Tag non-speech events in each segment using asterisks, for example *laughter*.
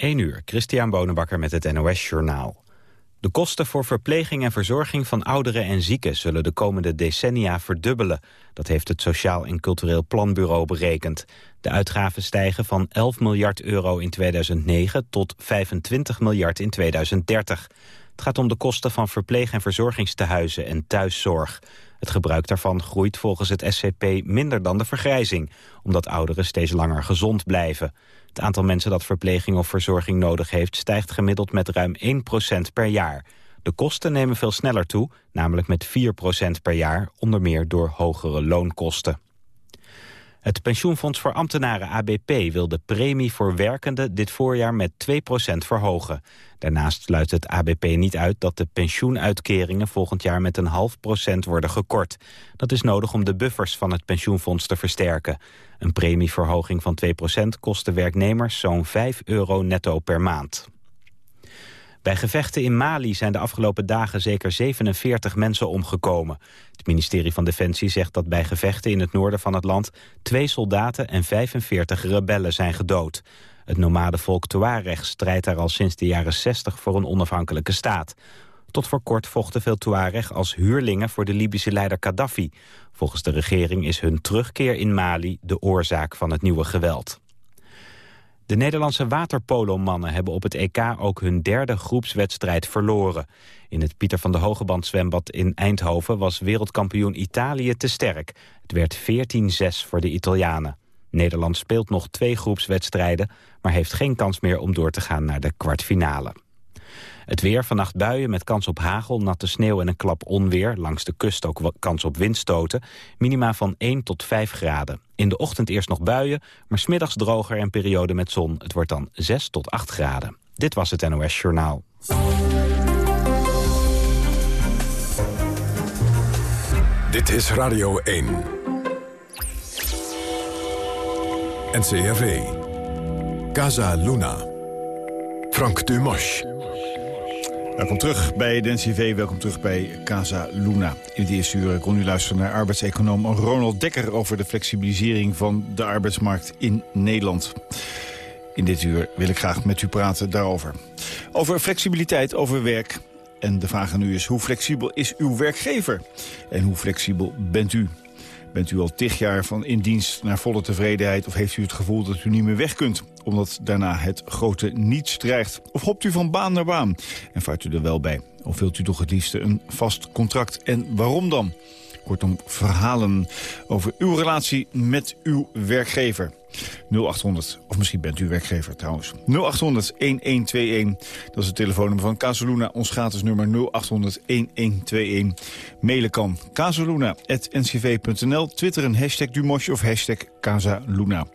1 uur, Christian Bonenbakker met het NOS Journaal. De kosten voor verpleging en verzorging van ouderen en zieken... zullen de komende decennia verdubbelen. Dat heeft het Sociaal en Cultureel Planbureau berekend. De uitgaven stijgen van 11 miljard euro in 2009 tot 25 miljard in 2030. Het gaat om de kosten van verpleeg- en verzorgingstehuizen en thuiszorg. Het gebruik daarvan groeit volgens het SCP minder dan de vergrijzing... omdat ouderen steeds langer gezond blijven. Het aantal mensen dat verpleging of verzorging nodig heeft... stijgt gemiddeld met ruim 1% per jaar. De kosten nemen veel sneller toe, namelijk met 4% per jaar... onder meer door hogere loonkosten. Het pensioenfonds voor ambtenaren ABP wil de premie voor werkenden dit voorjaar met 2% verhogen. Daarnaast sluit het ABP niet uit dat de pensioenuitkeringen volgend jaar met een half procent worden gekort. Dat is nodig om de buffers van het pensioenfonds te versterken. Een premieverhoging van 2% kost de werknemers zo'n 5 euro netto per maand. Bij gevechten in Mali zijn de afgelopen dagen zeker 47 mensen omgekomen. Het ministerie van Defensie zegt dat bij gevechten in het noorden van het land... twee soldaten en 45 rebellen zijn gedood. Het nomadenvolk Tuareg strijdt daar al sinds de jaren 60 voor een onafhankelijke staat. Tot voor kort vochten veel Tuareg als huurlingen voor de Libische leider Gaddafi. Volgens de regering is hun terugkeer in Mali de oorzaak van het nieuwe geweld. De Nederlandse waterpolomannen hebben op het EK ook hun derde groepswedstrijd verloren. In het Pieter van de Hogeband zwembad in Eindhoven was wereldkampioen Italië te sterk. Het werd 14-6 voor de Italianen. Nederland speelt nog twee groepswedstrijden, maar heeft geen kans meer om door te gaan naar de kwartfinale. Het weer, vannacht buien met kans op hagel, natte sneeuw en een klap onweer. Langs de kust ook kans op windstoten. Minima van 1 tot 5 graden. In de ochtend eerst nog buien, maar smiddags droger en periode met zon. Het wordt dan 6 tot 8 graden. Dit was het NOS Journaal. Dit is Radio 1. NCRV. Casa Luna. Frank Dumas. Welkom terug bij de NCV, welkom terug bij Casa Luna. In het eerste uur kon u luisteren naar arbeidseconoom Ronald Dekker... over de flexibilisering van de arbeidsmarkt in Nederland. In dit uur wil ik graag met u praten daarover. Over flexibiliteit, over werk. En de vraag aan u is, hoe flexibel is uw werkgever? En hoe flexibel bent u? Bent u al tig jaar van in dienst naar volle tevredenheid... of heeft u het gevoel dat u niet meer weg kunt... omdat daarna het grote niets dreigt? Of hopt u van baan naar baan en vaart u er wel bij? Of wilt u toch het liefste een vast contract? En waarom dan? Kortom, verhalen over uw relatie met uw werkgever. 0800, of misschien bent u werkgever trouwens. 0800-1121, dat is het telefoonnummer van Casaluna. Ons gratis nummer 0800-1121. Mailen kan casaluna.ncv.nl. Twitteren hashtag Dumosje of hashtag Casaluna.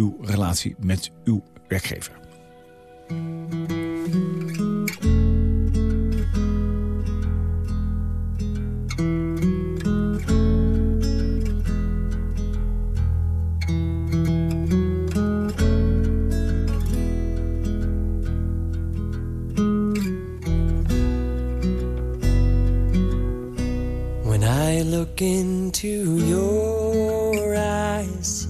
Uw relatie met uw werkgever. look into your eyes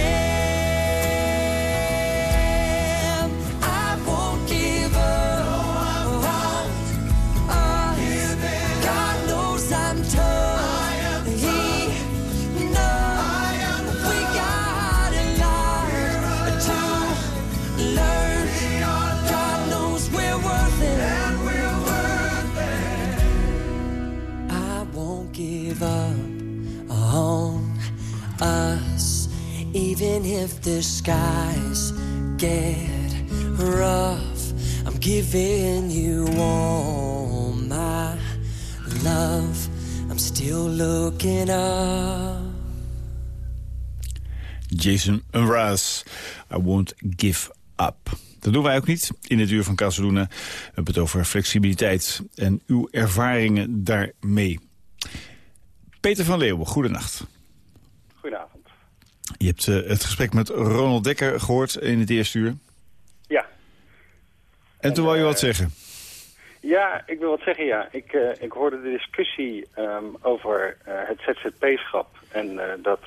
Even if the skies get rough. I'm giving you all my love. I'm still looking up. Jason Mraz, I won't give up. Dat doen wij ook niet in het uur van Casaluna. We hebben het over flexibiliteit en uw ervaringen daarmee. Peter van Leeuwen, goedenacht. Goedenavond. Je hebt eh, het gesprek met Ronald Dekker gehoord in het eerste uur. Ja. En toen wou je eh, wat zeggen. Ja, ik wil wat zeggen, ja. Ik, eh, ik hoorde de discussie ehm, over het ZZP-schap en dat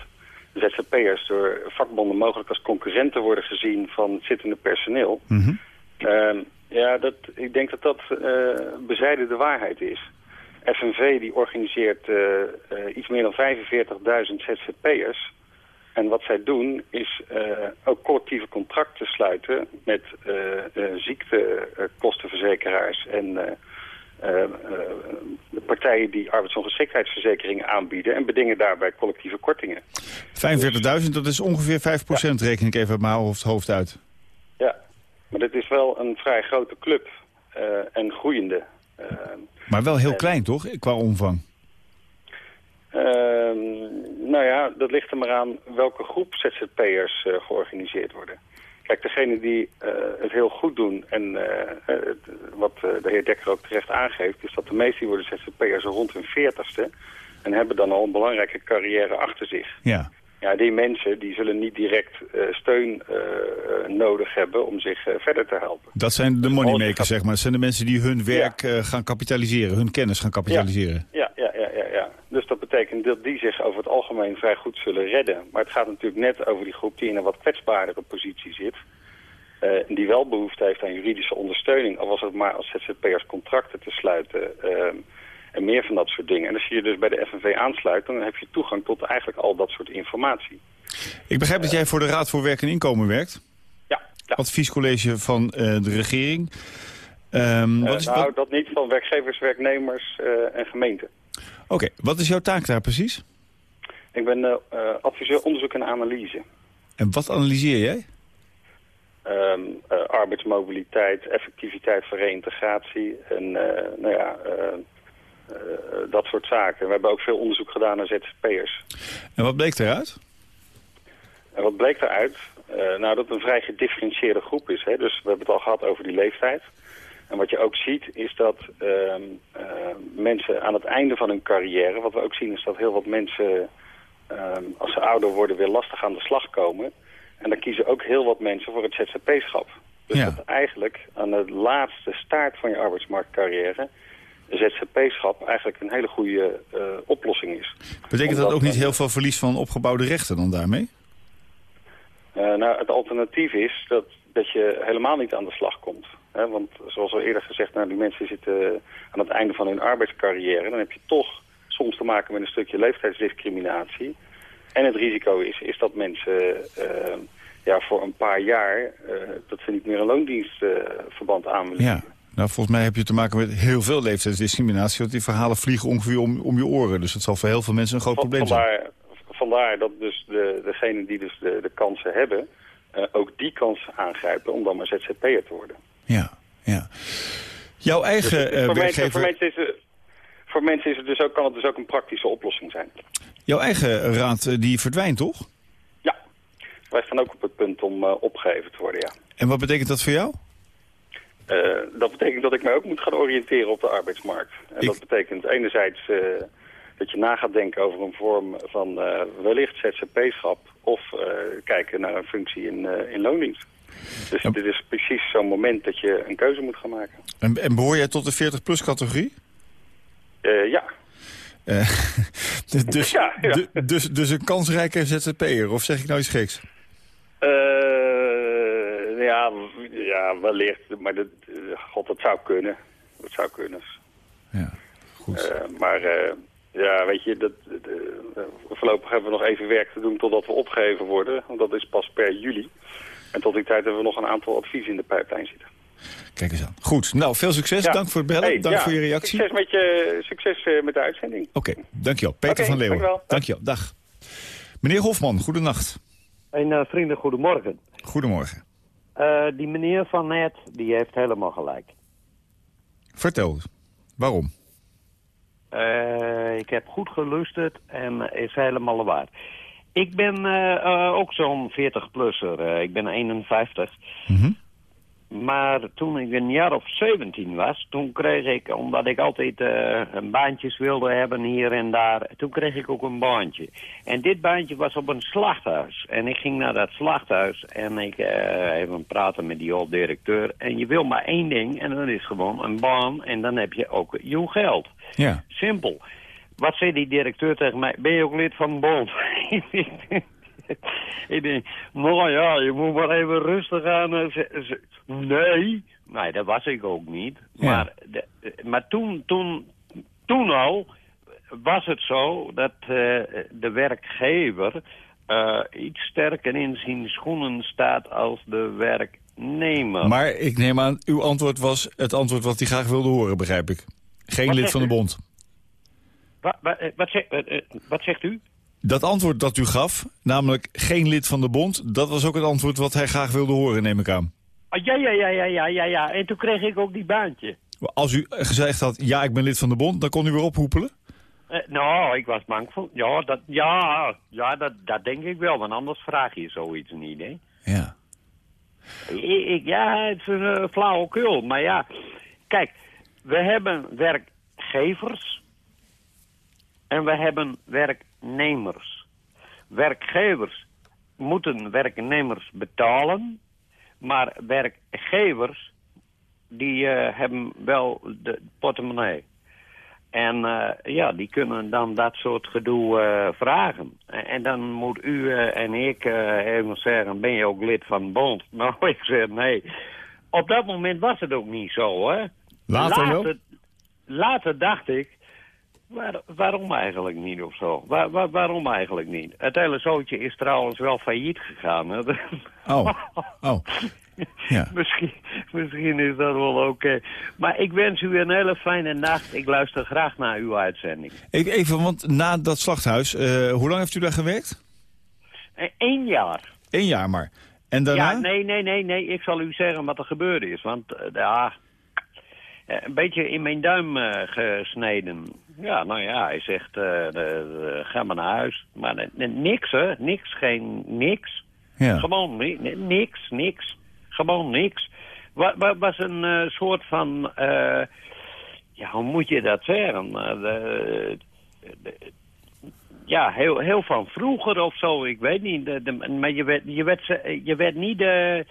ZZP'ers door vakbonden mogelijk als concurrenten worden gezien van het zittende personeel. Mhm. Ehm, ja, dat, ik denk dat dat eh bezijden de waarheid is. FNV die organiseert iets meer dan 45.000 ZZP'ers. En wat zij doen is eh, ook collectieve contracten sluiten met eh, eh, ziektekostenverzekeraars en de partijen die arbeidsongeschiktheidsverzekeringen aanbieden en bedingen daarbij collectieve kortingen. 45.000, dat is ongeveer 5% reken ik even uit mijn hoofd, hoofd uit. Ja, maar dit is wel een vrij grote club en groeiende. Maar wel heel klein, toch, qua omvang? Ehm, nou ja, dat ligt er maar aan welke groep ZZP'ers eh, georganiseerd worden. Kijk, degene die eh, het heel goed doen en eh, het- wat de heer Dekker ook terecht aangeeft... is dat de meesten worden ZZP'ers rond hun veertigste en hebben dan al een belangrijke carrière achter zich. Ja. Ja, die mensen die zullen niet direct steun nodig hebben om zich verder te helpen. Dat zijn de moneymakers, gaat- zeg maar. Dat zijn de mensen die hun werk gaan kapitaliseren, hun kennis gaan kapitaliseren. Ja. Dus dat betekent dat die zich over het algemeen vrij goed zullen redden. Maar het gaat natuurlijk net over die groep die in een wat kwetsbaardere positie zit. eh, en die wel behoefte heeft aan juridische ondersteuning. Al was het maar als ZZP'ers contracten te sluiten. ehm, en meer van dat soort dingen. En als je je dus bij de FNV aansluit, dan heb je toegang tot eigenlijk al dat soort informatie. Ik begrijp dat jij voor de Raad voor Werk en Inkomen werkt. Ja, ja. Adviescollege van eh, de regering. Eh, wat is, nou, wat- dat niet van werkgevers, werknemers eh, en gemeenten. Oké, wat is jouw taak daar precies? Ik ben eh, eh, adviseur onderzoek en analyse. En wat analyseer jij? Ehm, eh, arbeidsmobiliteit, effectiviteit van reïntegratie en nou ja, dat soort zaken. We hebben ook veel onderzoek gedaan naar ZZP'ers. En wat bleek eruit? En wat bleek? Eh, nou, dat het een vrij gedifferentieerde groep is. Hè? Dus we hebben het al gehad over die leeftijd. En wat je ook ziet is dat ehm, ehm, mensen aan het einde van hun carrière... wat we ook zien is dat heel wat mensen ehm, als ze ouder worden weer lastig aan de slag komen. En dan kiezen ook heel wat mensen voor het ZZP-schap. Dus Ja. dat eigenlijk aan de laatste staart van je arbeidsmarktcarrière... ZZP-schap eigenlijk een hele goede eh, oplossing is. Betekent dat ook niet heel veel verlies van opgebouwde rechten dan daarmee? Eh, nou, het alternatief is dat, dat je helemaal niet aan de slag komt. Hè? Want zoals al eerder gezegd, nou, die mensen zitten aan het einde van hun arbeidscarrière. Dan heb je toch soms te maken met een stukje leeftijdsdiscriminatie. En het risico is, is dat mensen eh, ja, voor een paar jaar... eh, dat ze niet meer een loondienstverband aan willen Ja. Nou, volgens mij heb je te maken met heel veel leeftijdsdiscriminatie. Want die verhalen vliegen ongeveer om, om je oren. Dus dat zal voor heel veel mensen een groot Van- probleem zijn. vandaar, dat dus de, degenen die dus de, de kansen hebben... eh, ook die kans aangrijpen om dan maar ZZP'er te worden. Ja, ja. Jouw eigen Dus eh, voor, mensen, werkgever... voor, mensen is, het- voor mensen is het dus ook, kan het dus ook een praktische oplossing zijn. Jouw eigen raad eh, die verdwijnt, toch? Ja, wij staan ook op het punt om uh, opgegeven te worden, ja. En wat betekent dat voor jou? Uh, dat betekent dat ik mij ook moet gaan oriënteren op de arbeidsmarkt. En ik... dat betekent enerzijds dat je na gaat denken over een vorm van wellicht ZZP-schap... of kijken naar een functie in, in loondienst. Dus dit is precies zo'n moment dat je een keuze moet gaan maken. En, en behoor jij tot de 40-plus categorie? Uh, ja. *laughs* Uh, dus, ja, ja. dus, dus een kansrijke ZZP'er, of zeg ik nou iets geks? Uh, ja, ja, wellicht. Maar dat, god, dat zou kunnen. Dat zou kunnen. Ja, goed. maar ja, weet je, dat, voorlopig hebben we nog even werk te doen totdat we opgegeven worden. Want dat is pas per juli. En tot die tijd hebben we nog een aantal adviezen in de pijplijn zitten. Kijk eens aan. Goed. Nou, veel succes. Dank voor het bellen. Dank voor je reactie. Succes met, je, succes eh, met de uitzending. Oké, okay, dankjewel. Peter okay, van Leeuwen. Dankjewel. dankjewel. Dag. Meneer Hofman, goedenacht. En uh, vrienden, goedemorgen. Goedemorgen. Uh, die meneer van net, die heeft helemaal gelijk. Vertel, waarom? ik heb goed gelusterd en is helemaal waar. Ik ben uh, ook zo'n 40-plusser. Uh, ik ben 51. Mm -hmm. Maar toen ik een jaar of 17 was, toen kreeg ik, omdat ik altijd uh, baantjes wilde hebben hier en daar, toen kreeg ik ook een baantje. En dit baantje was op een slachthuis. En ik ging naar dat slachthuis en ik even praten met die oud-directeur. En je wil maar één ding en dat is gewoon een baan en dan heb je ook je geld. Ja. Simpel. Wat zei die directeur tegen mij? Ben je ook lid van de bond? *laughs* ik denk, nou ja, je moet maar even rustig aan. Eh, nee, nee, dat was ik ook niet. Maar, de, maar toen, toen, toen al was het zo dat uh, de werkgever uh, iets sterker in zijn schoenen staat als de werknemer. Maar ik neem aan, uw antwoord was het antwoord wat hij graag wilde horen, begrijp ik. Geen lid van de bond. Wat, wat, wat, zegt, wat zegt u? Dat antwoord dat u gaf, namelijk geen lid van de bond... dat was ook het antwoord wat hij graag wilde horen, neem ik aan. Oh, ja, ja, ja, ja, ja, ja, ja. En toen kreeg ik ook die baantje. Als u gezegd had, ja, ik ben lid van de bond, dan kon u weer ophoepelen? Uh, nou, ik was bang voor... Ja, dat, ja, ja dat, dat denk ik wel, want anders vraag je zoiets niet, hè? Ja. Ik, ik, ja, het is een uh, flauwekul, maar ja... Kijk, we hebben werkgevers en we hebben werknemers. Werkgevers moeten werknemers betalen, maar werkgevers die uh, hebben wel de portemonnee. En uh, ja, die kunnen dan dat soort gedoe uh, vragen. En dan moet u en ik even zeggen, ben je ook lid van de bond? *laughs* Nou, ik zeg nee. Op dat moment was het ook niet zo, hè. Later? Later dacht ik, Waar, waarom eigenlijk niet of zo? Waar, waar, waarom eigenlijk niet? Het hele zootje is trouwens wel failliet gegaan. Hè? *laughs* Oh, oh. Ja. *laughs* misschien, misschien is dat wel oké. Maar ik wens u een hele fijne nacht. Ik luister graag naar uw uitzending. Even, want na dat slachthuis, uh, hoe lang heeft u daar gewerkt? Eén eh, jaar. Eén jaar maar. En daarna? Ja, nee, nee, nee, nee. Ik zal u zeggen wat er gebeurd is. Want uh, ja, een beetje in mijn duim gesneden. Ja, nou ja, hij zegt, uh, ga maar naar huis. Maar niks, hè? Niks, geen niks. Ja. Gewoon niks, niks. Gewoon niks. Wat, was een uh, soort van... Uh, ja, hoe moet je dat zeggen? De, de, ja, heel, heel van vroeger of zo, ik weet niet. De, maar je werd, je, werd, je werd niet... de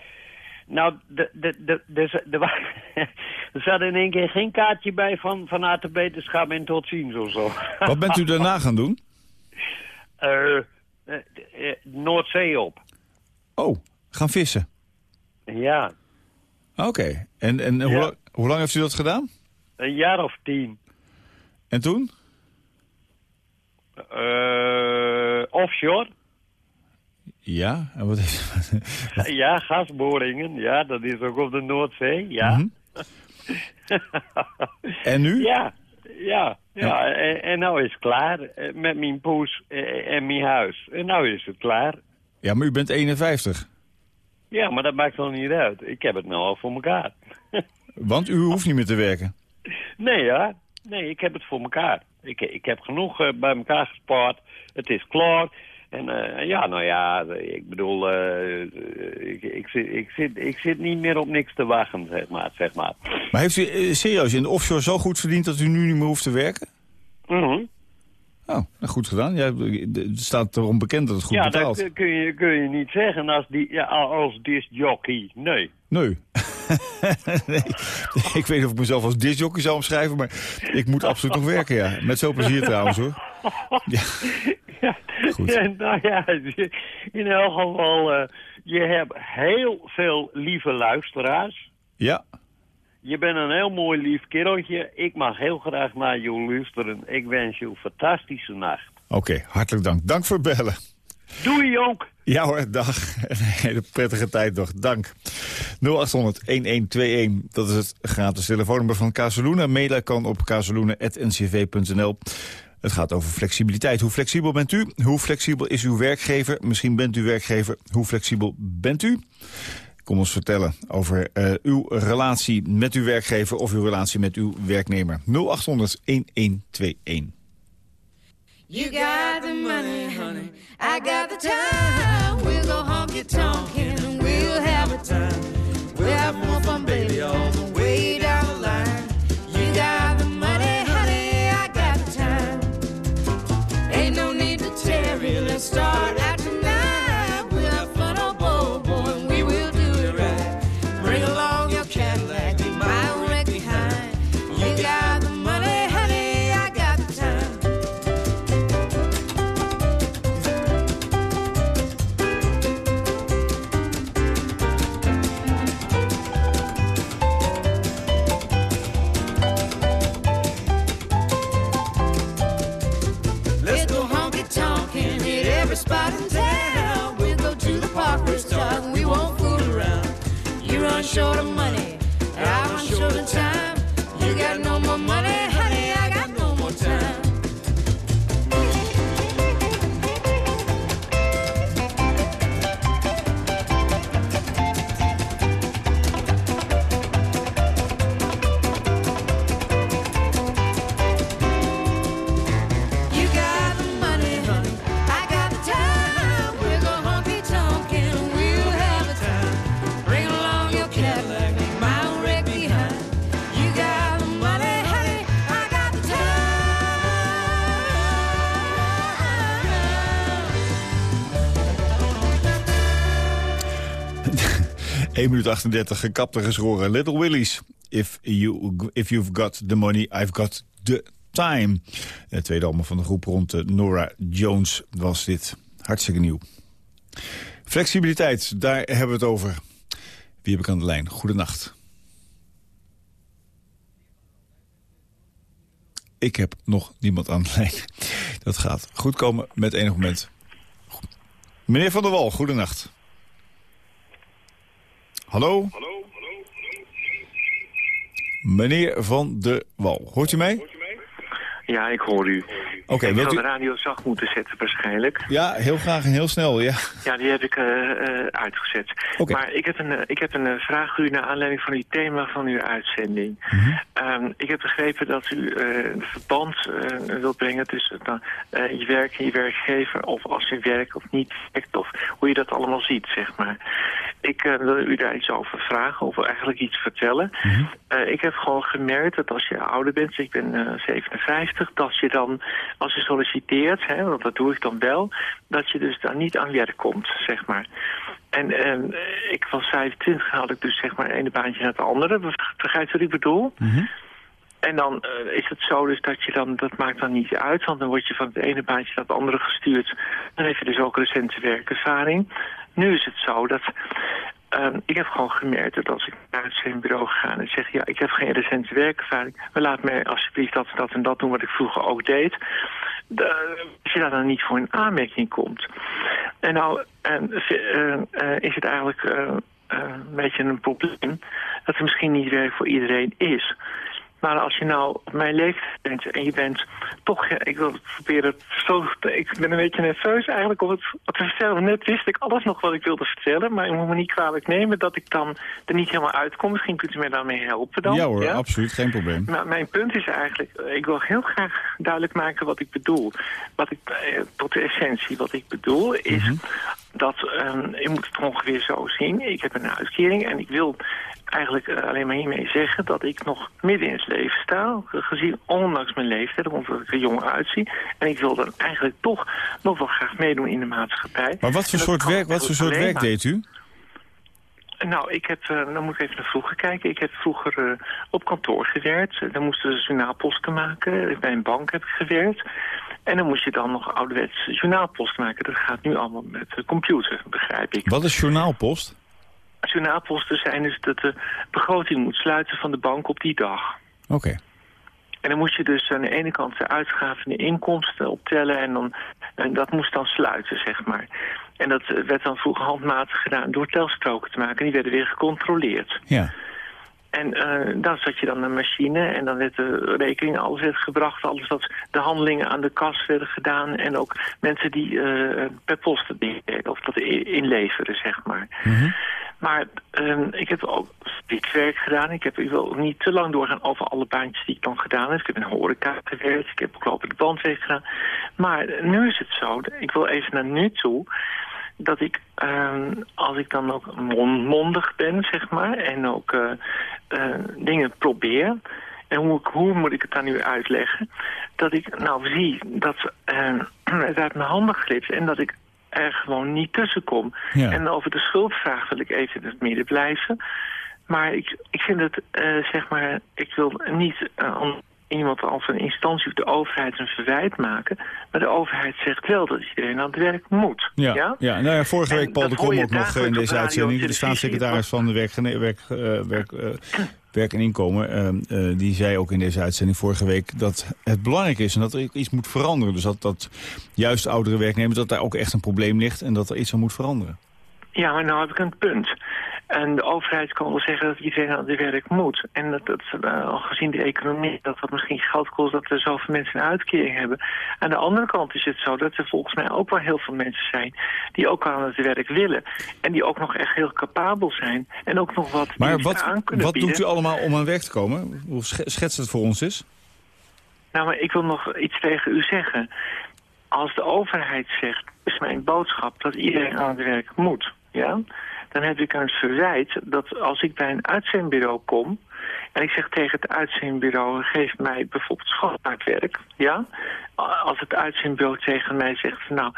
nou, de, de, de, de, de, *laughs* er zat in één keer geen kaartje bij van, van harte beterschap en tot ziens of zo. *laughs* Wat bent u daarna gaan doen? Uh, Noordzee op. Oh, gaan vissen? Ja. Oké. En, en ja. hoe, hoe lang heeft u dat gedaan? Een jaar of tien. En toen? Uh, offshore. Ja, en wat is... *laughs* ja, gasboringen. Ja, dat is ook op de Noordzee. Ja. Mm -hmm. *laughs* en nu? Ja, ja. ja. En, en nou is het klaar eh, met mijn poes eh, en mijn huis. En nou is het klaar. Ja, maar u bent 51. Ja, maar dat maakt wel niet uit. Ik heb het nou al voor elkaar. *laughs* Want u hoeft niet meer te werken? Nee, ja. Nee, ik heb het voor elkaar. Ik, ik heb genoeg eh, bij elkaar gespaard. Het is klaar. En eh, ja, nou ja, ik bedoel, eh, ik, ik, zit, ik, zit, ik zit niet meer op niks te wachten, zeg maar. Zeg maar. Maar heeft u eh, serieus in de offshore zo goed verdiend dat u nu niet meer hoeft te werken? Mhm. Oh, nou, goed gedaan. Ja, het staat erom bekend dat het goed ja, dat betaalt. kun- kun je, kun je niet zeggen als, die, ja, als discjockey. Nee. Nee. *laughs* nee. Ik weet niet of ik mezelf als disjockey zou omschrijven, maar ik moet absoluut nog werken, ja. Met zo plezier trouwens, hoor. Ja. Ja, Goed. ja, nou ja, in elk geval, eh, je hebt heel veel lieve luisteraars. ja. Je bent een heel mooi lief kereltje. Ik mag heel graag naar je luisteren. Ik wens je een fantastische nacht. Oké, hartelijk dank. Dank voor bellen. Doei, Jonk! Ja hoor, dag. *laughs* Een hele prettige tijd nog. Dank. 0800-1121, dat is het gratis telefoonnummer van Casaluna. Mailen kan op casaluna.ncv.nl. Het gaat over flexibiliteit. Hoe flexibel bent u? Hoe flexibel is uw werkgever? Misschien bent u werkgever. Hoe flexibel bent u? Kom ons vertellen over eh, uw relatie met uw werkgever... of uw relatie met uw werknemer. 0800-1121. You got the money, honey. I got the time. We'll go honky 1 minuut 38, gekapte geschoren. Little Willies. If, you, if you've got the money, I've got the time. Het tweede album van de groep rond eh, Nora Jones was dit. Hartstikke nieuw. Flexibiliteit, daar hebben we het over. Wie heb ik aan de lijn? Goedenacht. Ik heb nog niemand aan de lijn. Dat gaat goed komen met enig moment. Meneer Van der Wal, goedenacht. Hallo? Meneer Van der Wal, hoort u mij? Ja, ik hoor u. Oké, ik wilt u... de radio zacht moeten zetten waarschijnlijk. Ja, heel graag en heel snel, ja. Ja, die heb ik eh, eh, uitgezet. Maar ik heb een, eh, ik heb een vraag voor u naar aanleiding van uw thema van uw uitzending. Mhm. Ehm, ik heb begrepen dat u een verband wilt brengen tussen je werk en je werkgever. Of als je werkt of niet werkt. Of hoe je dat allemaal ziet, zeg maar. Ik wil u daar iets over vragen of eigenlijk iets vertellen. Mhm. Ik heb gewoon gemerkt dat als je ouder bent, ik ben eh, 57, dat je dan, als je solliciteert, hè, want dat doe ik dan wel, dat je dus dan niet aan werk komt, zeg maar. En ehm, ik was 25, had ik dus zeg maar ene baantje naar het andere. Begrijpt u wat ik bedoel? En dan eh, is het zo dus dat je dan, dat maakt dan niet uit, want dan word je van het ene baantje naar het andere gestuurd. Dan heb je dus ook recente werkervaring. Nu is het zo dat, ehm, ik heb gewoon gemerkt dat als ik naar het CMBureau ga en zeg, ja, ik heb geen recente werkervaring, maar laat mij alsjeblieft dat, dat en dat doen wat ik vroeger ook deed. De, als je daar dan niet voor in aanmerking komt. En nou en, eh, eh, is het eigenlijk eh, eh, een beetje een probleem dat er misschien niet werk voor iedereen is. Maar als je nou op mijn leeftijd bent en je bent toch... ja, Ik wil het proberen zo... Ik ben een beetje nerveus eigenlijk om het te vertellen. Net wist ik alles nog wat ik wilde vertellen. Maar je moet me niet kwalijk nemen dat ik dan er niet helemaal uitkom. Misschien kunt u mij daarmee helpen dan. Ja hoor, absoluut, geen probleem. Maar mijn punt is eigenlijk, ik wil heel graag duidelijk maken wat ik bedoel. Wat ik, eh, tot de essentie, wat ik bedoel is dat, ehm, je moet het ongeveer zo zien. Ik heb een uitkering en ik wil eigenlijk eh, alleen maar hiermee zeggen dat ik nog midden in het leven sta. Gezien ondanks mijn leeftijd, omdat ik er jong uitzie. En ik wil dan eigenlijk toch nog wel graag meedoen in de maatschappij. Maar wat voor soort werk, wat voor soort werk deed u? nou, ik heb, eh, dan moet ik even naar vroeger kijken. Ik heb vroeger eh, op kantoor gewerkt. Dan moesten ze journaalposten maken. Bij een bank heb ik gewerkt. En dan moest je dan nog ouderwets journaalposten maken. Dat gaat nu allemaal met de computer, begrijp ik. Wat is journaalpost? Journaalposten zijn dus dat de begroting moet sluiten van de bank op die dag. Oké. En dan moest je dus aan de ene kant de uitgaven en de inkomsten optellen en, dan, en dat moest dan sluiten, zeg maar. En dat werd dan vroeger handmatig gedaan door telstroken te maken. En die werden weer gecontroleerd. Ja. En eh dan zat je dan een machine en dan werd de rekening, alles werd gebracht, alles wat de handelingen aan de kas werden gedaan. En ook mensen die eh, per post het of dat inleveren, zeg maar. Maar ehm, ik heb ook dit werk gedaan. Ik heb ik wil niet te lang doorgaan over alle baantjes die ik dan gedaan heb. Ik heb in horeca gewerkt, ik heb ook lopende bandwerk gedaan. Maar nu is het zo, ik wil even naar nu toe dat ik, ehm, als ik dan ook mon- mondig ben, zeg maar, en ook eh, eh, dingen probeer, en hoe, hoe moet ik het dan nu uitleggen, dat ik nou zie dat eh, *clears throat* het uit mijn handen glipt en dat ik er gewoon niet tussenkom. Ja. En over de schuldvraag wil ik even in het midden blijven. Maar ik, ik vind het, eh, zeg maar, ik wil niet iemand als een instantie of de overheid een verwijt maken. Maar de overheid zegt wel dat iedereen aan het werk moet. Ja, Ja? ja? nou ja, vorige week Paul de je ook nog eh, in deze uitzending. en De staatssecretaris van de werk, werk, eh, werk, eh, werk *clears throat* en inkomen. eh, eh, die zei ook in deze uitzending vorige week dat het belangrijk is en dat er iets moet veranderen. Dus dat, dat juist oudere werknemers, dat daar ook echt een probleem ligt en dat er iets aan moet veranderen. Ja, maar nou heb ik een punt. En de overheid kan wel zeggen dat iedereen aan het werk moet. En dat, dat al gezien de economie, dat dat misschien geld kost dat er zoveel mensen een uitkering hebben. Aan de andere kant is het zo dat er volgens mij ook wel heel veel mensen zijn die ook aan het werk willen. En die ook nog echt heel capabel zijn. En ook nog wat Maar wat, aan kunnen wat bieden. doet u allemaal om aan werk te komen? Hoe sch- schets het voor ons eens? Nou, maar ik wil nog iets tegen u zeggen. Als de overheid zegt, is mijn boodschap dat iedereen aan het werk moet, ja, dan heb ik een verwijt dat als ik bij een uitzendbureau kom en ik zeg tegen het uitzendbureau, geef mij bijvoorbeeld schoonmaakwerk, ja, als het uitzendbureau tegen mij zegt, van, nou,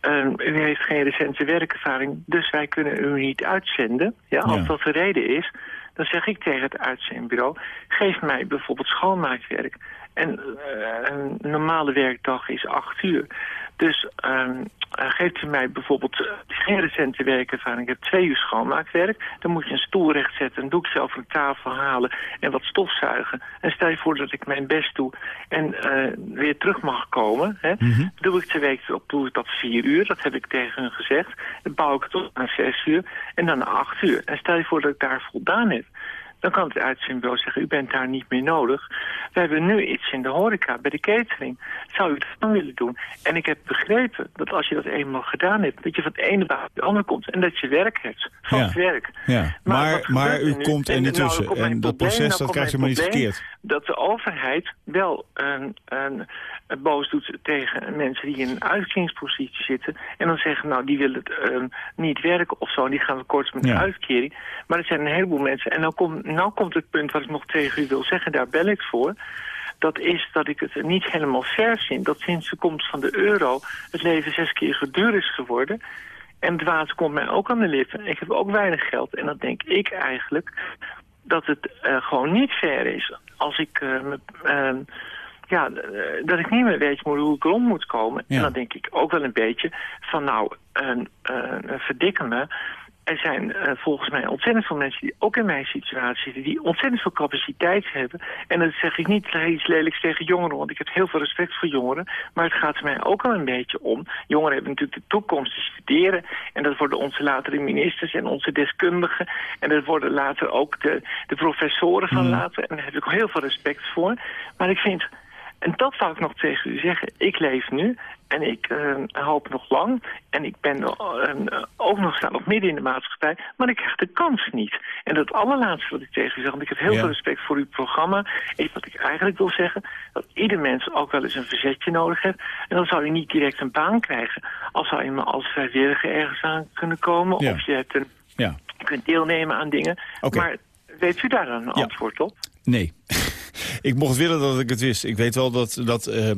eh, u heeft geen recente werkervaring, dus wij kunnen u niet uitzenden, ja, als Ja. dat de reden is, dan zeg ik tegen het uitzendbureau, geef mij bijvoorbeeld schoonmaakwerk. En eh, een normale werkdag is acht uur. Dus ehm, eh, geeft u mij bijvoorbeeld eh, geen recente werkervaring. Ik heb twee uur schoonmaakwerk. Dan moet je een stoel rechtzetten, een doekje over een tafel halen en wat stofzuigen. En stel je voor dat ik mijn best doe en eh, weer terug mag komen. Hè? Doe ik de week op, doe ik dat vier uur. Dat heb ik tegen hun gezegd. Dan bouw ik het op naar zes uur en dan naar acht uur. En stel je voor dat ik daar voldaan heb. Dan kan het uitzendbureau zeggen, u bent daar niet meer nodig. We hebben nu iets in de horeca, bij de catering. Zou u dat dan willen doen? En ik heb begrepen dat als je dat eenmaal gedaan hebt... dat je van het ene baan naar de andere komt en dat je werk hebt. Van Ja. het werk. Ja, maar, maar, er u nu? komt En nou, tussen. mijn en dat proces, nou dat u mijn maar niet verkeerd. Dat de overheid wel een, een, een boos doet tegen mensen die in een uitkeringspositie zitten. En dan zeggen, nou, die willen het ehm, niet werken of zo. En die gaan we kort met een Ja. uitkering. Maar er zijn een heleboel mensen. En nou, komt nou komt het punt wat ik nog tegen u wil zeggen. Daar bel ik voor. Dat is dat ik het niet helemaal fair vind. Dat sinds de komst van de euro het leven zes keer zo duur is geworden. En het water komt mij ook aan de lippen. Ik heb ook weinig geld. En dan denk ik eigenlijk dat het eh, gewoon niet fair is als ik... ehm, ja, dat ik niet meer weet hoe ik rond moet komen. Ja. En dan denk ik ook wel een beetje van nou, een uh, verdikken me. Er zijn eh, volgens mij ontzettend veel mensen die ook in mijn situatie zitten, die ontzettend veel capaciteit hebben. En dat zeg ik niet iets lelijks tegen jongeren, want ik heb heel veel respect voor jongeren. Maar het gaat er mij ook al een beetje om. Jongeren hebben natuurlijk de toekomst te studeren. En dat worden onze latere ministers en onze deskundigen. En dat worden later ook de, de professoren van Mhm. later. En daar heb ik ook heel veel respect voor. Maar ik vind en dat zou ik nog tegen u zeggen. Ik leef nu en ik eh, hoop nog lang. En ik ben eh, ook nog staan nog midden in de maatschappij. Maar ik krijg de kans niet. En dat allerlaatste wat ik tegen u zeg, want ik heb heel Ja. veel respect voor uw programma. Is wat ik eigenlijk wil zeggen. Dat ieder mens ook wel eens een verzetje nodig heeft. En dan zou je niet direct een baan krijgen. Al zou je maar als vrijwilliger ergens aan kunnen komen. Ja. Of je hebt een, Ja, kunt deelnemen aan dingen. Maar weet u daar dan een antwoord op? nee. Ik mocht willen dat ik het wist. Ik weet wel dat, dat eh,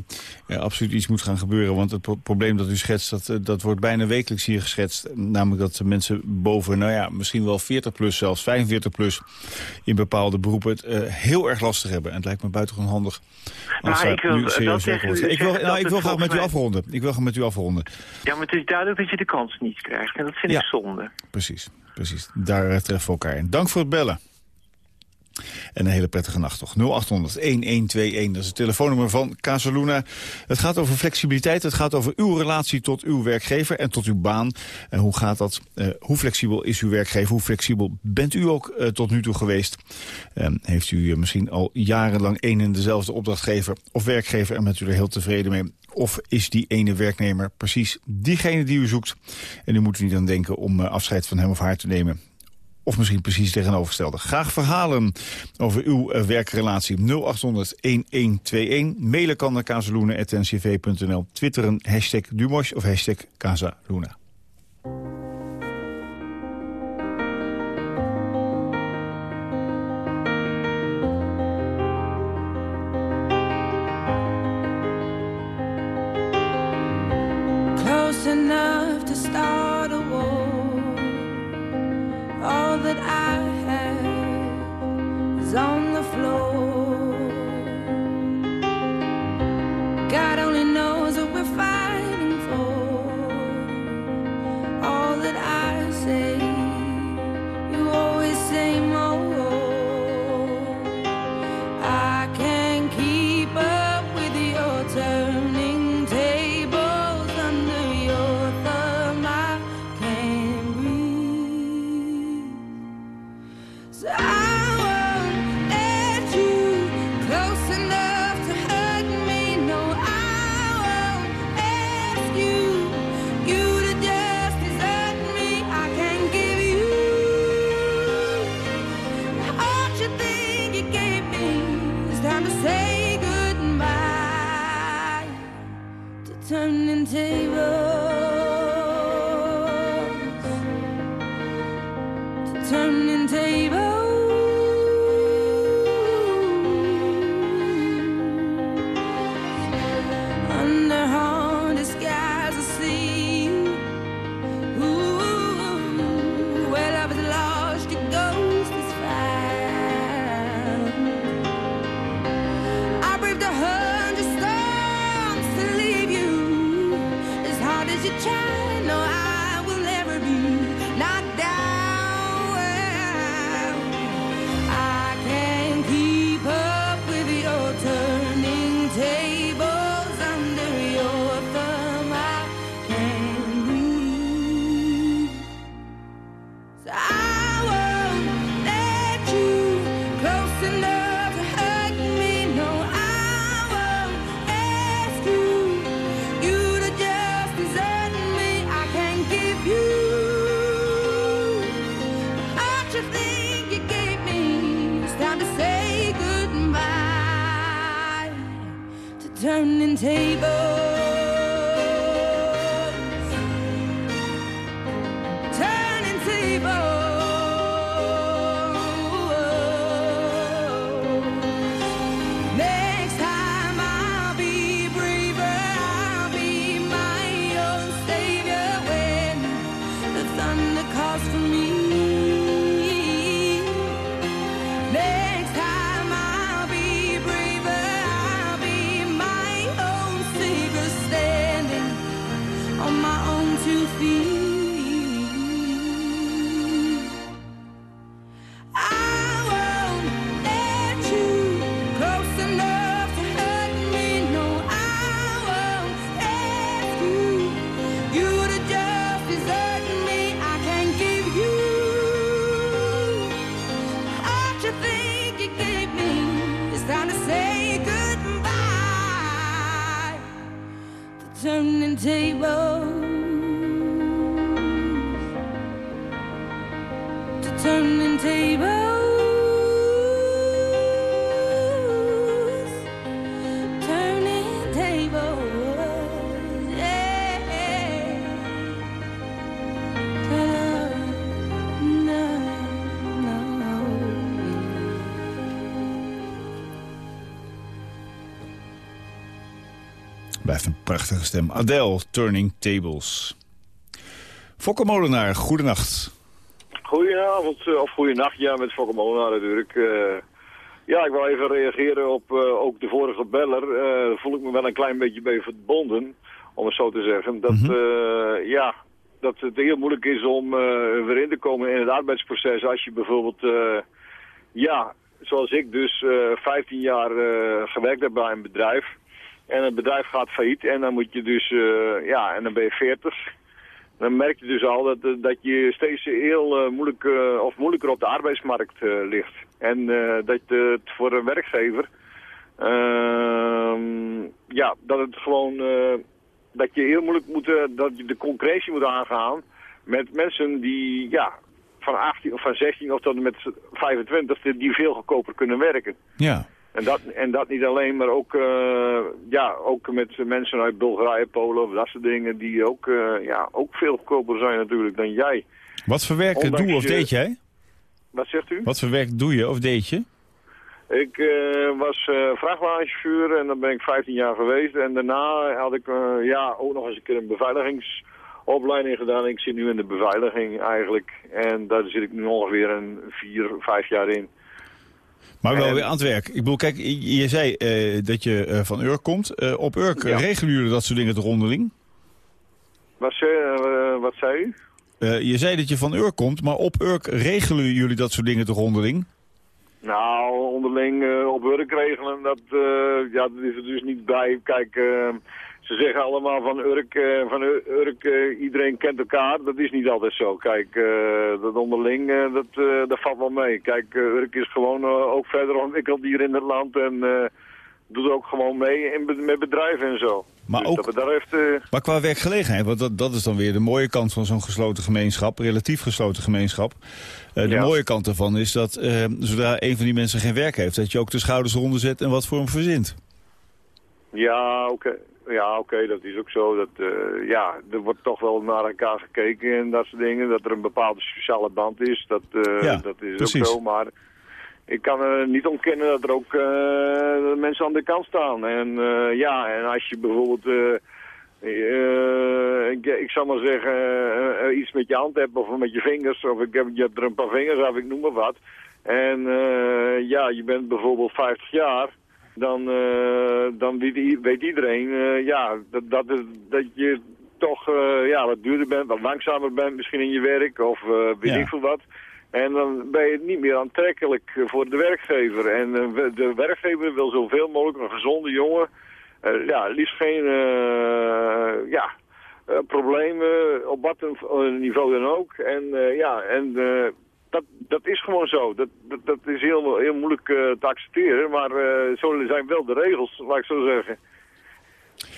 ja, absoluut iets moet gaan gebeuren. Want het pro- probleem dat u schetst, dat, eh, dat wordt bijna wekelijks hier geschetst. Namelijk dat mensen boven, nou ja, misschien wel 40 plus, zelfs 45 plus... in bepaalde beroepen het eh, heel erg lastig hebben. En het lijkt me buitengewoon handig als Nou, ik wil nu serieus u. Ik wil, nou, ik wil graag met u afronden. Ik wil graag met u afronden. Ja, maar het is duidelijk dat je de kans niet krijgt. En dat vind Ja. ik zonde. Precies, precies. Daar treffen we elkaar in. Dank voor het bellen. En een hele prettige nacht toch. 0800-1121, dat is het telefoonnummer van Casaluna. Het gaat over flexibiliteit, het gaat over uw relatie tot uw werkgever en tot uw baan. En hoe gaat dat? Eh, hoe flexibel is uw werkgever? Hoe flexibel bent u ook eh, tot nu toe geweest? Eh, heeft u eh, misschien al jarenlang één en dezelfde opdrachtgever of werkgever... en bent u er heel tevreden mee? Of is die ene werknemer precies diegene die u zoekt? En u moet er niet aan denken om afscheid van hem of haar te nemen. Of misschien precies tegenovergestelde. Graag verhalen over uw eh, werkrelatie. 0800-1121. Mailen kan naar kazeloenen.ncv.nl. Twitteren hashtag Dumosh of hashtag Casaluna. That I have is on the floor. Turning tables. Blijft een prachtige stem. Adele, Turning Tables. Fokke Molenaar, goedenacht. Goedenavond, eh, of goedenacht, ja, met Fokke Molenaar natuurlijk. Eh, ja, ik wil even reageren op eh, ook de vorige beller. Voel ik me wel een klein beetje bij verbonden, om het zo te zeggen. Dat, eh, ja, dat het heel moeilijk is om weer in te komen in het arbeidsproces als je bijvoorbeeld, ja, zoals ik dus eh 15 jaar gewerkt heb bij een bedrijf. En het bedrijf gaat failliet en dan moet je dus, eh, ja, en dan ben je 40 dan merk je dus al dat, dat je steeds heel eh, moeilijk, eh, of moeilijker op de arbeidsmarkt ligt. En dat het voor een werkgever, ehm, ja, dat het gewoon, dat je heel moeilijk moet, dat je de concurrentie moet aangaan met mensen die, ja, van 18 of van 16 of tot en met 25, die- die veel goedkoper kunnen werken. Ja. En dat, en dat niet alleen, maar ook, eh, ja, ook met mensen uit Bulgarije, Polen of dat soort dingen... die ook, eh, ja, ook veel goedkoper zijn natuurlijk dan jij. Wat Ondanks doe of je- deed jij? Wat zegt u? Wat voor werk doe je of deed je? Ik eh, was eh vrachtwagenchauffeur en dan ben ik 15 jaar geweest. En daarna had ik ja, ook nog eens een keer een beveiligingsopleiding gedaan. Ik zit nu in de beveiliging eigenlijk. En daar zit ik nu ongeveer een 4, 5 jaar in. Maar wel weer aan het werk. Ik bedoel, kijk, je zei eh, dat je eh, van Urk komt. Eh, op Urk Ja. regelen jullie dat soort dingen toch onderling? Wat, zei- wat zei u? Je zei dat je van Urk komt, maar op Urk regelen jullie dat soort dingen toch onderling? Nou, onderling op werk regelen, dat, ja, dat is er dus niet bij. Kijk, ze zeggen allemaal van Urk, eh, van Ur- Urk eh, iedereen kent elkaar. Dat is niet altijd zo. Kijk, eh, dat onderling, dat, dat valt wel mee. Kijk, Urk is gewoon ook verder ontwikkeld hier in het land en doet ook gewoon mee in, met bedrijven en zo. Maar Dus ook- dat betreft, Maar qua werkgelegenheid, want dat, dat is dan weer de mooie kant van zo'n gesloten gemeenschap, relatief gesloten gemeenschap. De Ja. mooie kant daarvan is dat zodra een van die mensen geen werk heeft, dat je ook de schouders eronder zet en wat voor hem verzint. Ja, oké. Ja, oké, dat is ook zo. Dat, eh, ja, er wordt toch wel naar elkaar gekeken en dat soort dingen. Dat er een bepaalde sociale band is, dat, eh, Ja, dat is precies. ook zo. Maar ik kan eh, niet ontkennen dat er ook mensen aan de kant staan. En ja, en als je bijvoorbeeld... ik, ik zal maar zeggen, iets met je hand hebt of met je vingers, of ik heb, je hebt er een paar vingers af, ik noem maar wat. En ja, je bent bijvoorbeeld 50 jaar, dan, eh, dan weet, iedereen eh, ja, dat, dat, je toch eh, ja, wat duurder bent, wat langzamer bent misschien in je werk of weet Ja. ik veel wat. En dan ben je niet meer aantrekkelijk voor de werkgever. En de werkgever wil zoveel mogelijk een gezonde jongen. ja, liefst geen ja, problemen op wat een niveau dan ook. En ja, en dat, dat is gewoon zo. Dat, dat, dat is heel, heel moeilijk eh, te accepteren. Maar eh, zo zijn wel de regels, laat ik zo zeggen.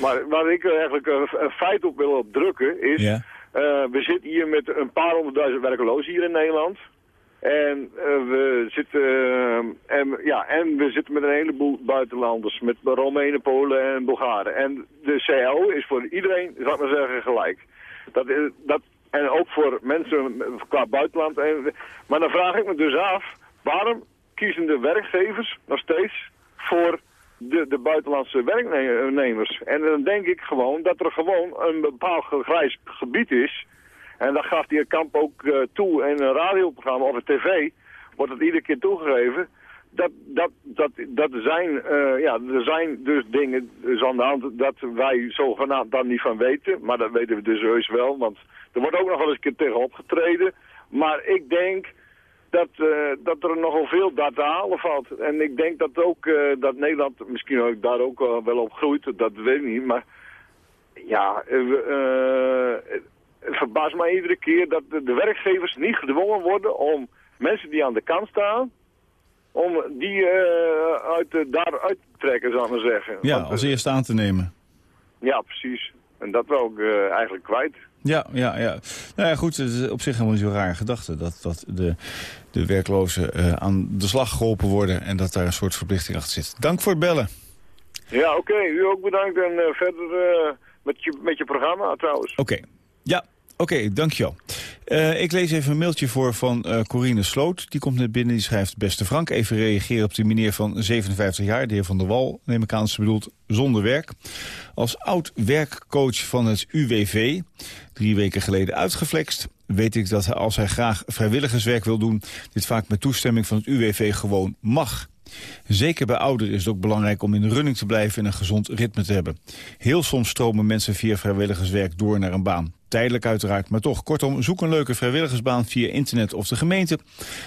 Maar waar ik eigenlijk een, feit op wil op drukken is... Ja. eh, we zitten hier met een paar honderdduizend werklozen hier in Nederland. En, we zitten, en, ja, en we zitten met een heleboel buitenlanders. Met Roemenen, Polen en Bulgaren. En de CAO is voor iedereen, zal ik maar zeggen, gelijk. Dat, is- dat, en ook voor mensen qua buitenland. En, maar dan vraag ik me dus af, waarom kiezen de werkgevers nog steeds voor de, de buitenlandse werknemers? En dan denk ik gewoon dat er gewoon een bepaald grijs gebied is. En dat gaf die Kamp ook eh, toe in een radioprogramma of een tv, wordt het iedere keer toegegeven. Dat, dat, dat, dat zijn, eh, ja, er zijn dus dingen dus aan de hand dat wij zogenaamd dan niet van weten. Maar dat weten we dus heus wel, want er wordt ook nog wel eens een keer tegen opgetreden. Maar ik denk dat, eh, dat er nogal veel daar te halen valt. En ik denk dat ook eh, dat Nederland misschien ook daar ook wel op groeit, dat weet ik niet. Maar ja, het verbaast mij iedere keer dat de werkgevers niet gedwongen worden om mensen die aan de kant staan, om die eh, uit, daaruit te trekken, zou ik maar zeggen. Ja, Want, als eh, eerste aan te nemen. ja, precies. En dat wou ik eh, eigenlijk kwijt. Ja, ja, ja. Nou ja, goed, het is op zich helemaal niet zo'n rare gedachte. Dat, dat de, de werklozen aan de slag geholpen worden en dat daar een soort verplichting achter zit. Dank voor het bellen. Ja, oké. U ook bedankt. En verder met, je, met je programma trouwens. Oké. Ja, oké, dankjewel. Eh ik lees even een mailtje voor van eh, Corine Sloot. Die komt net binnen, die schrijft... Beste Frank, even reageren op de meneer van 57 jaar... de heer Van der Wal, neem ik aan, ze bedoelt zonder werk. Als oud-werkcoach van het UWV, drie weken geleden uitgeflext... weet ik dat hij, als hij graag vrijwilligerswerk wil doen... dit vaak met toestemming van het UWV gewoon mag... Zeker bij ouderen is het ook belangrijk om in de running te blijven en een gezond ritme te hebben. Heel soms stromen mensen via vrijwilligerswerk door naar een baan. Tijdelijk uiteraard, maar toch. Kortom, zoek een leuke vrijwilligersbaan via internet of de gemeente.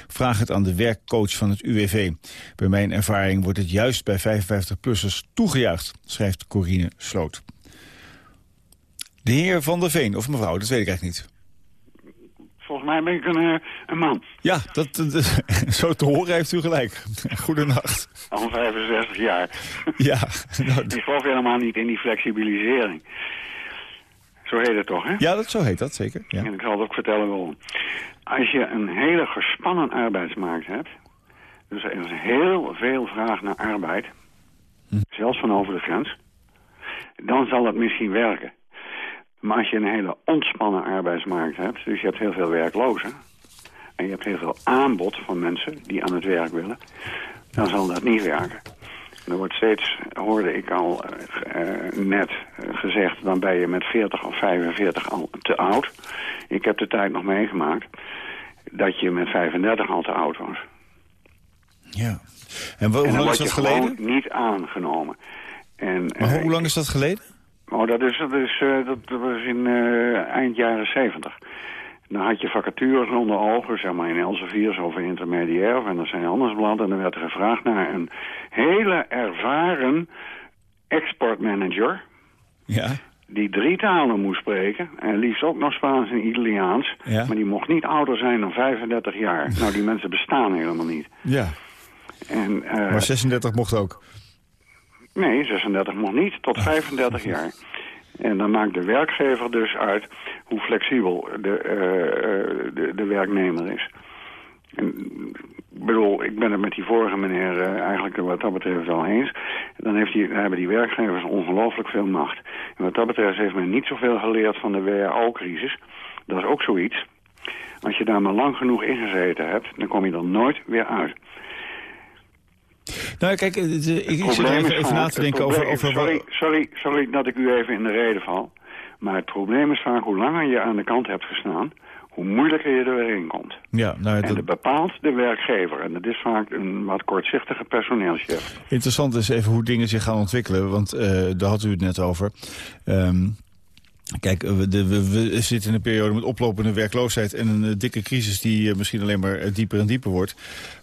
Vraag het aan de werkcoach van het UWV. Bij mijn ervaring wordt het juist bij 55-plussers toegejuicht, schrijft Corine Sloot. De heer Van der Veen, of mevrouw, dat weet ik eigenlijk niet. Volgens mij ben ik een, eh, een man. Ja, dat, dat- *laughs* zo te horen heeft u gelijk. *laughs* Goedenacht. Al 65 jaar. *laughs* Ja, nou, Ik geloof helemaal niet in die flexibilisering. Zo heet het toch, hè? ja dat, zo heet dat zeker. Ja. En ik zal het ook vertellen waarom. Als je een hele gespannen arbeidsmarkt hebt... dus er is heel veel vraag naar arbeid... zelfs van over de grens... dan zal het misschien werken. Maar als je een hele ontspannen arbeidsmarkt hebt... dus je hebt heel veel werklozen... en je hebt heel veel aanbod van mensen die aan het werk willen... dan zal dat niet werken. En er wordt steeds, hoorde ik al eh, eh, net eh, gezegd... dan ben je met 40 of 45 al te oud. Ik heb de tijd nog meegemaakt dat je met 35 al te oud was. ja. En hoe lang is dat geleden? niet aangenomen. En, Maar hoe lang is dat geleden? Oh, dat, is, dat, is, eh, dat, was in eh, eind jaren 70. Dan had je vacatures onder ogen, zeg maar in Elseviers of in intermediair of in dat zijn Handelsblad. En dan werd er gevraagd naar een hele ervaren exportmanager Ja. die drie talen moest spreken. En liefst ook nog Spaans en Italiaans. Ja. Maar die mocht niet ouder zijn dan 35 jaar. *laughs* Nou, die mensen bestaan helemaal niet. Ja, En, eh, maar 36 mocht ook. Nee, 36 mocht niet, tot 35 jaar. En dan maakt de werkgever dus uit hoe flexibel de, eh, eh, de, de werknemer is. En, ik bedoel, ik ben het met die vorige meneer eh, eigenlijk wat dat betreft wel eens. Dan, heeft die, dan hebben die werkgevers ongelooflijk veel macht. En wat dat betreft heeft men niet zoveel geleerd van de WHO-crisis. Dat is ook zoiets. Als je daar maar lang genoeg ingezeten hebt, dan kom je er nooit weer uit. Nou, kijk, eh, ik, ik zit even, even na te denken over... over sorry, sorry, sorry dat ik u even in de reden val. Maar het probleem is vaak hoe langer je aan de kant hebt gestaan... hoe moeilijker je er weer in komt. Ja, nou, En dat, dat bepaalt de werkgever. En dat is vaak een wat kortzichtige personeelschef. interessant is even hoe dingen zich gaan ontwikkelen. Want eh, daar had u het net over. Ehm, kijk, we, de, we, we zitten in een periode met oplopende werkloosheid... en een eh, dikke crisis die eh, misschien alleen maar eh, dieper en dieper wordt.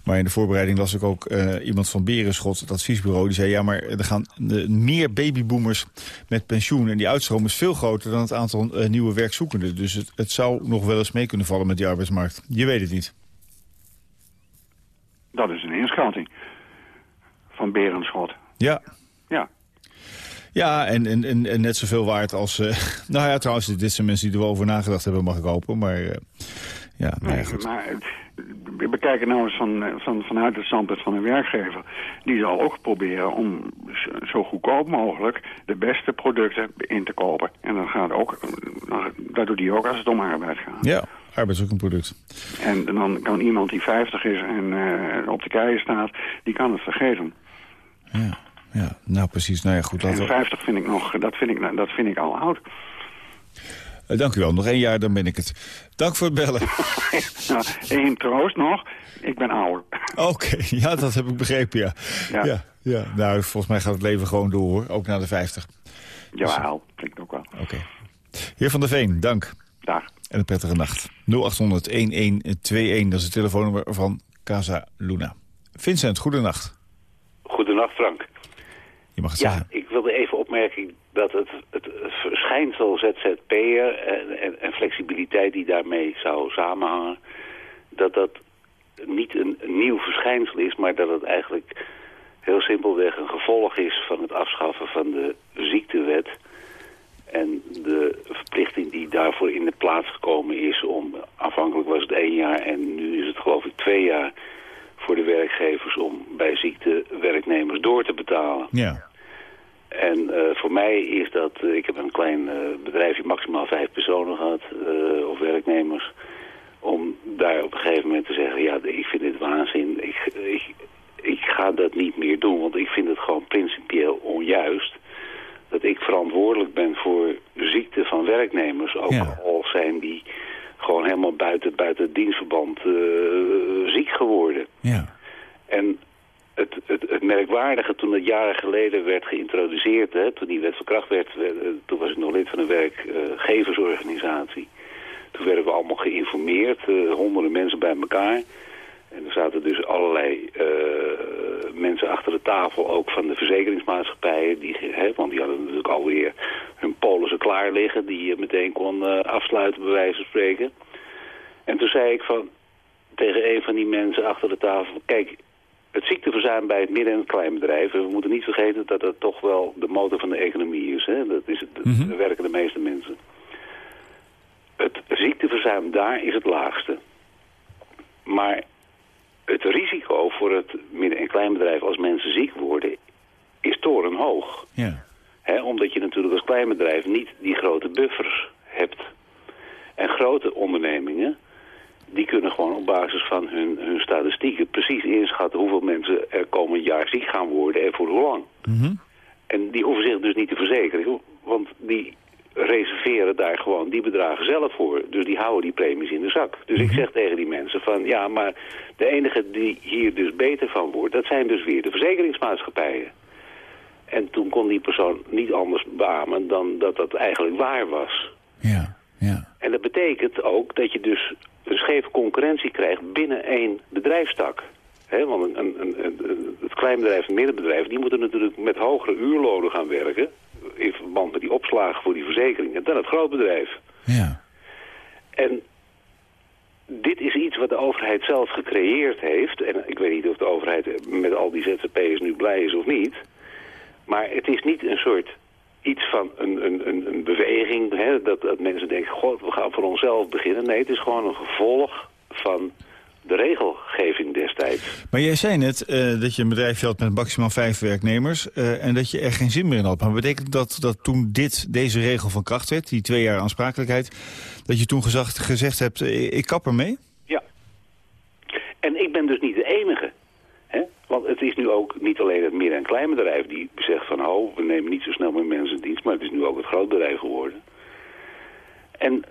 Maar in de voorbereiding las ik ook iemand van Berenschot, het adviesbureau... die zei, ja, maar er gaan meer babyboomers met pensioen... en die uitstroom is veel groter dan het aantal nieuwe werkzoekenden. Dus het, het zou nog wel eens mee kunnen vallen met die arbeidsmarkt. Je weet het niet. Dat is een inschatting van Berenschot. Ja, Ja, en, en, en, en net zoveel waard als... eh, *laughs* nou ja, trouwens, dit zijn mensen die er wel over nagedacht hebben, mag ik hopen. Maar eh, ja, nou ja, Nee, goed. maar we bekijken nou eens van, eh, van, vanuit het standpunt van een werkgever. Die zal ook proberen om zo goedkoop mogelijk de beste producten in te kopen. En dat gaat ook, dat doet hij ook als het om arbeid gaat. Ja, arbeid is ook een product. En dan kan iemand die 50 is en op de keien staat, die kan het vergeten. Ja, ja, nou precies. Nou ja, goed. En Laten we... 50 vind ik nog, dat vind ik, dat vind ik al oud. Eh, dank u wel. Nog één jaar, dan ben ik het. Dank voor het bellen. *laughs* nou, één troost nog, ik ben ouder. Oké, *laughs* ja, dat heb ik begrepen, ja. Ja. ja. Ja, nou, volgens mij gaat het leven gewoon door, hoor. Ook na de 50. Jawel, klinkt ook wel. Oké. Heer Van der Veen, dank. Dag. En een prettige nacht. 0800-1121, dat is het telefoonnummer van Casa Luna. Vincent, goedenacht. Goedenacht Frank. Je mag het Ja, zeggen. ik wilde even opmerken dat het, het verschijnsel ZZP'er en, en, en flexibiliteit die daarmee zou samenhangen, dat dat niet een, een nieuw verschijnsel is, maar dat het eigenlijk heel simpelweg een gevolg is van het afschaffen van de ziektewet en de voor in de plaats gekomen is om, aanvankelijk was het één jaar en nu is het geloof ik twee jaar voor de werkgevers om bij ziekte werknemers door te betalen. Ja. En eh, voor mij is dat, eh, ik heb een klein eh, bedrijfje, maximaal vijf personen gehad, eh, of werknemers, om daar op een gegeven moment te zeggen, ja, ik vind dit waanzin, ik, ik, ik ga dat niet meer doen, want ik vind het gewoon principieel onjuist dat ik verantwoordelijk ben voor ziekte van werknemers, ook Ja. al zijn die gewoon helemaal buiten, buiten het dienstverband eh, ziek geworden. Ja. En het, het, het merkwaardige toen het jaren geleden werd geïntroduceerd, hè, toen die wet van kracht werd, eh, toen was ik nog lid van een werkgeversorganisatie. Toen werden we allemaal geïnformeerd, eh, honderden mensen bij elkaar. En er zaten dus allerlei mensen achter de tafel, ook van de verzekeringsmaatschappijen. Die, hè, want die hadden natuurlijk alweer hun polissen klaar liggen, die je meteen kon eh, afsluiten, bij wijze van spreken. En toen zei ik van, tegen een van die mensen achter de tafel... Kijk, het ziekteverzuim bij het midden- en het kleinbedrijf... we moeten niet vergeten dat dat toch wel de motor van de economie is. Hè? Dat is het, Mhm. Daar werken de meeste mensen. Het ziekteverzuim daar is het laagste. Maar het risico voor het midden- en kleinbedrijf als mensen ziek worden... is torenhoog. Ja. Omdat je natuurlijk als kleinbedrijf niet die grote buffers hebt. En grote ondernemingen, die kunnen gewoon op basis van hun, hun statistieken precies inschatten hoeveel mensen er komend jaar ziek gaan worden en voor hoe lang. Mhm. En die hoeven zich dus niet te verzekeren, want die reserveren daar gewoon die bedragen zelf voor. Dus die houden die premies in de zak. Dus ik zeg tegen die mensen van, ja, maar de enige die hier dus beter van wordt, dat zijn dus weer de verzekeringsmaatschappijen. En toen kon die persoon niet anders beamen dan dat dat eigenlijk waar was. Ja. Ja. En dat betekent ook dat je dus een scheve concurrentie krijgt binnen één bedrijfstak. Hè, want een, een, een, het kleinbedrijf en het middenbedrijf... die moeten natuurlijk met hogere uurlonen gaan werken... in verband met die opslagen voor die verzekeringen... dan het grootbedrijf. Ja. En dit is iets wat de overheid zelf gecreëerd heeft. En ik weet niet of de overheid met al die ZZP'ers nu blij is of niet. Maar het is niet een soort iets van een, een, een, een beweging. Hè, dat, dat mensen denken, god, we gaan voor onszelf beginnen. Nee, het is gewoon een gevolg van de regelgeving destijds. Maar jij zei net eh, dat je een bedrijfje had met maximaal vijf werknemers... eh, en dat je er geen zin meer in had. Maar betekent dat dat toen dit, deze regel van kracht werd, die twee jaar aansprakelijkheid... dat je toen gezegd, gezegd hebt, ik kap ermee? Ja. En ik ben dus niet de enige. Hè? Want het is nu ook niet alleen het midden- en kleinbedrijf die zegt van... oh, we nemen niet zo snel meer mensen in dienst, maar het is nu ook het grootbedrijf geworden. En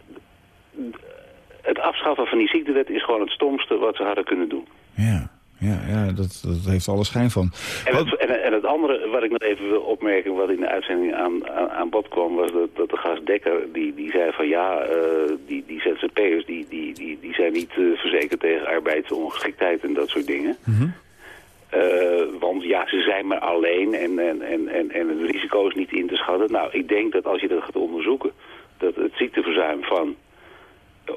het afschaffen van die ziektewet is gewoon het stomste wat ze hadden kunnen doen. Ja, ja, ja dat, dat heeft alle schijn van. En het, en, en het andere wat ik nog even wil opmerken, wat in de uitzending aan, aan, aan bod kwam, was dat, dat de gast Dekker, die, die zei van ja, eh, die, die ZZP'ers die, die, die, die zijn niet eh, verzekerd tegen arbeidsongeschiktheid en dat soort dingen. Eh, want ja, ze zijn maar alleen en, en, en, en, het risico is niet in te schatten. Nou, ik denk dat als je dat gaat onderzoeken, dat het ziekteverzuim van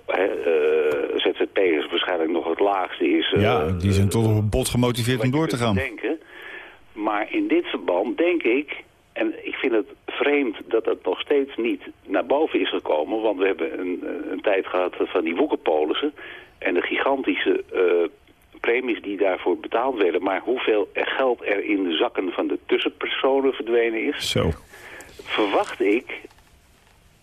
eh, eh, ZZP'ers waarschijnlijk nog het laagste is. ja, die zijn tot op bot gemotiveerd om door te gaan. Denken. Maar in dit verband denk ik, en ik vind het vreemd dat dat nog steeds niet naar boven is gekomen, want we hebben een, een tijd gehad van die woekerpolissen en de gigantische premies die daarvoor betaald werden. Maar hoeveel geld er in de zakken van de tussenpersonen verdwenen is, Zo. verwacht ik,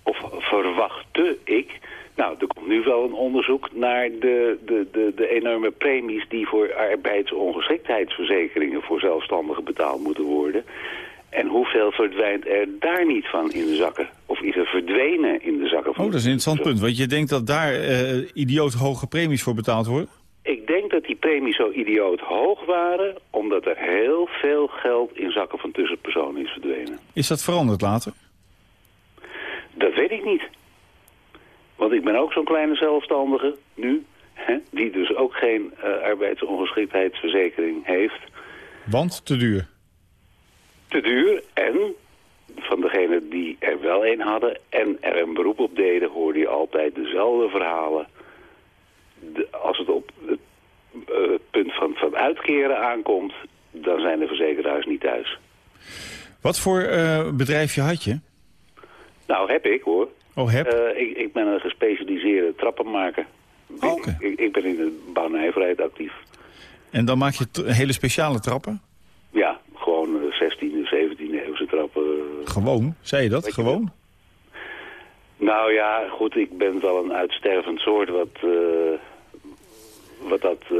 of verwachtte ik... Nou, er komt nu wel een onderzoek naar de, de, de, de enorme premies... die voor arbeidsongeschiktheidsverzekeringen voor zelfstandigen betaald moeten worden. En hoeveel verdwijnt er daar niet van in de zakken? Of is er verdwenen in de zakken van Oh, dat is een interessant punt. Want je denkt dat daar eh idioot hoge premies voor betaald worden? Ik denk dat die premies zo idioot hoog waren... omdat er heel veel geld in zakken van tussenpersonen is verdwenen. Is dat veranderd later? Dat weet ik niet. Want ik ben ook zo'n kleine zelfstandige nu, hè, die dus ook geen eh, arbeidsongeschiktheidsverzekering heeft. Want te duur. Te duur en van degenen die er wel een hadden en er een beroep op deden, hoorde je altijd dezelfde verhalen. De- als het op het eh, punt van, van uitkeren aankomt, dan zijn de verzekeraars niet thuis. Wat voor eh, bedrijfje had je? Nou, heb ik hoor. Oh, heb? Eh, ik, ik ben een gespecialiseerde trappenmaker. Oh, ik, ik, ik ben in de bouwnijverheid actief. En dan maak je hele speciale trappen? Ja, gewoon eh, 16e, 17e eeuwse trappen. Gewoon? Zei je dat? Weet je Gewoon? Nou ja, goed, ik ben wel een uitstervend soort wat, wat dat eh,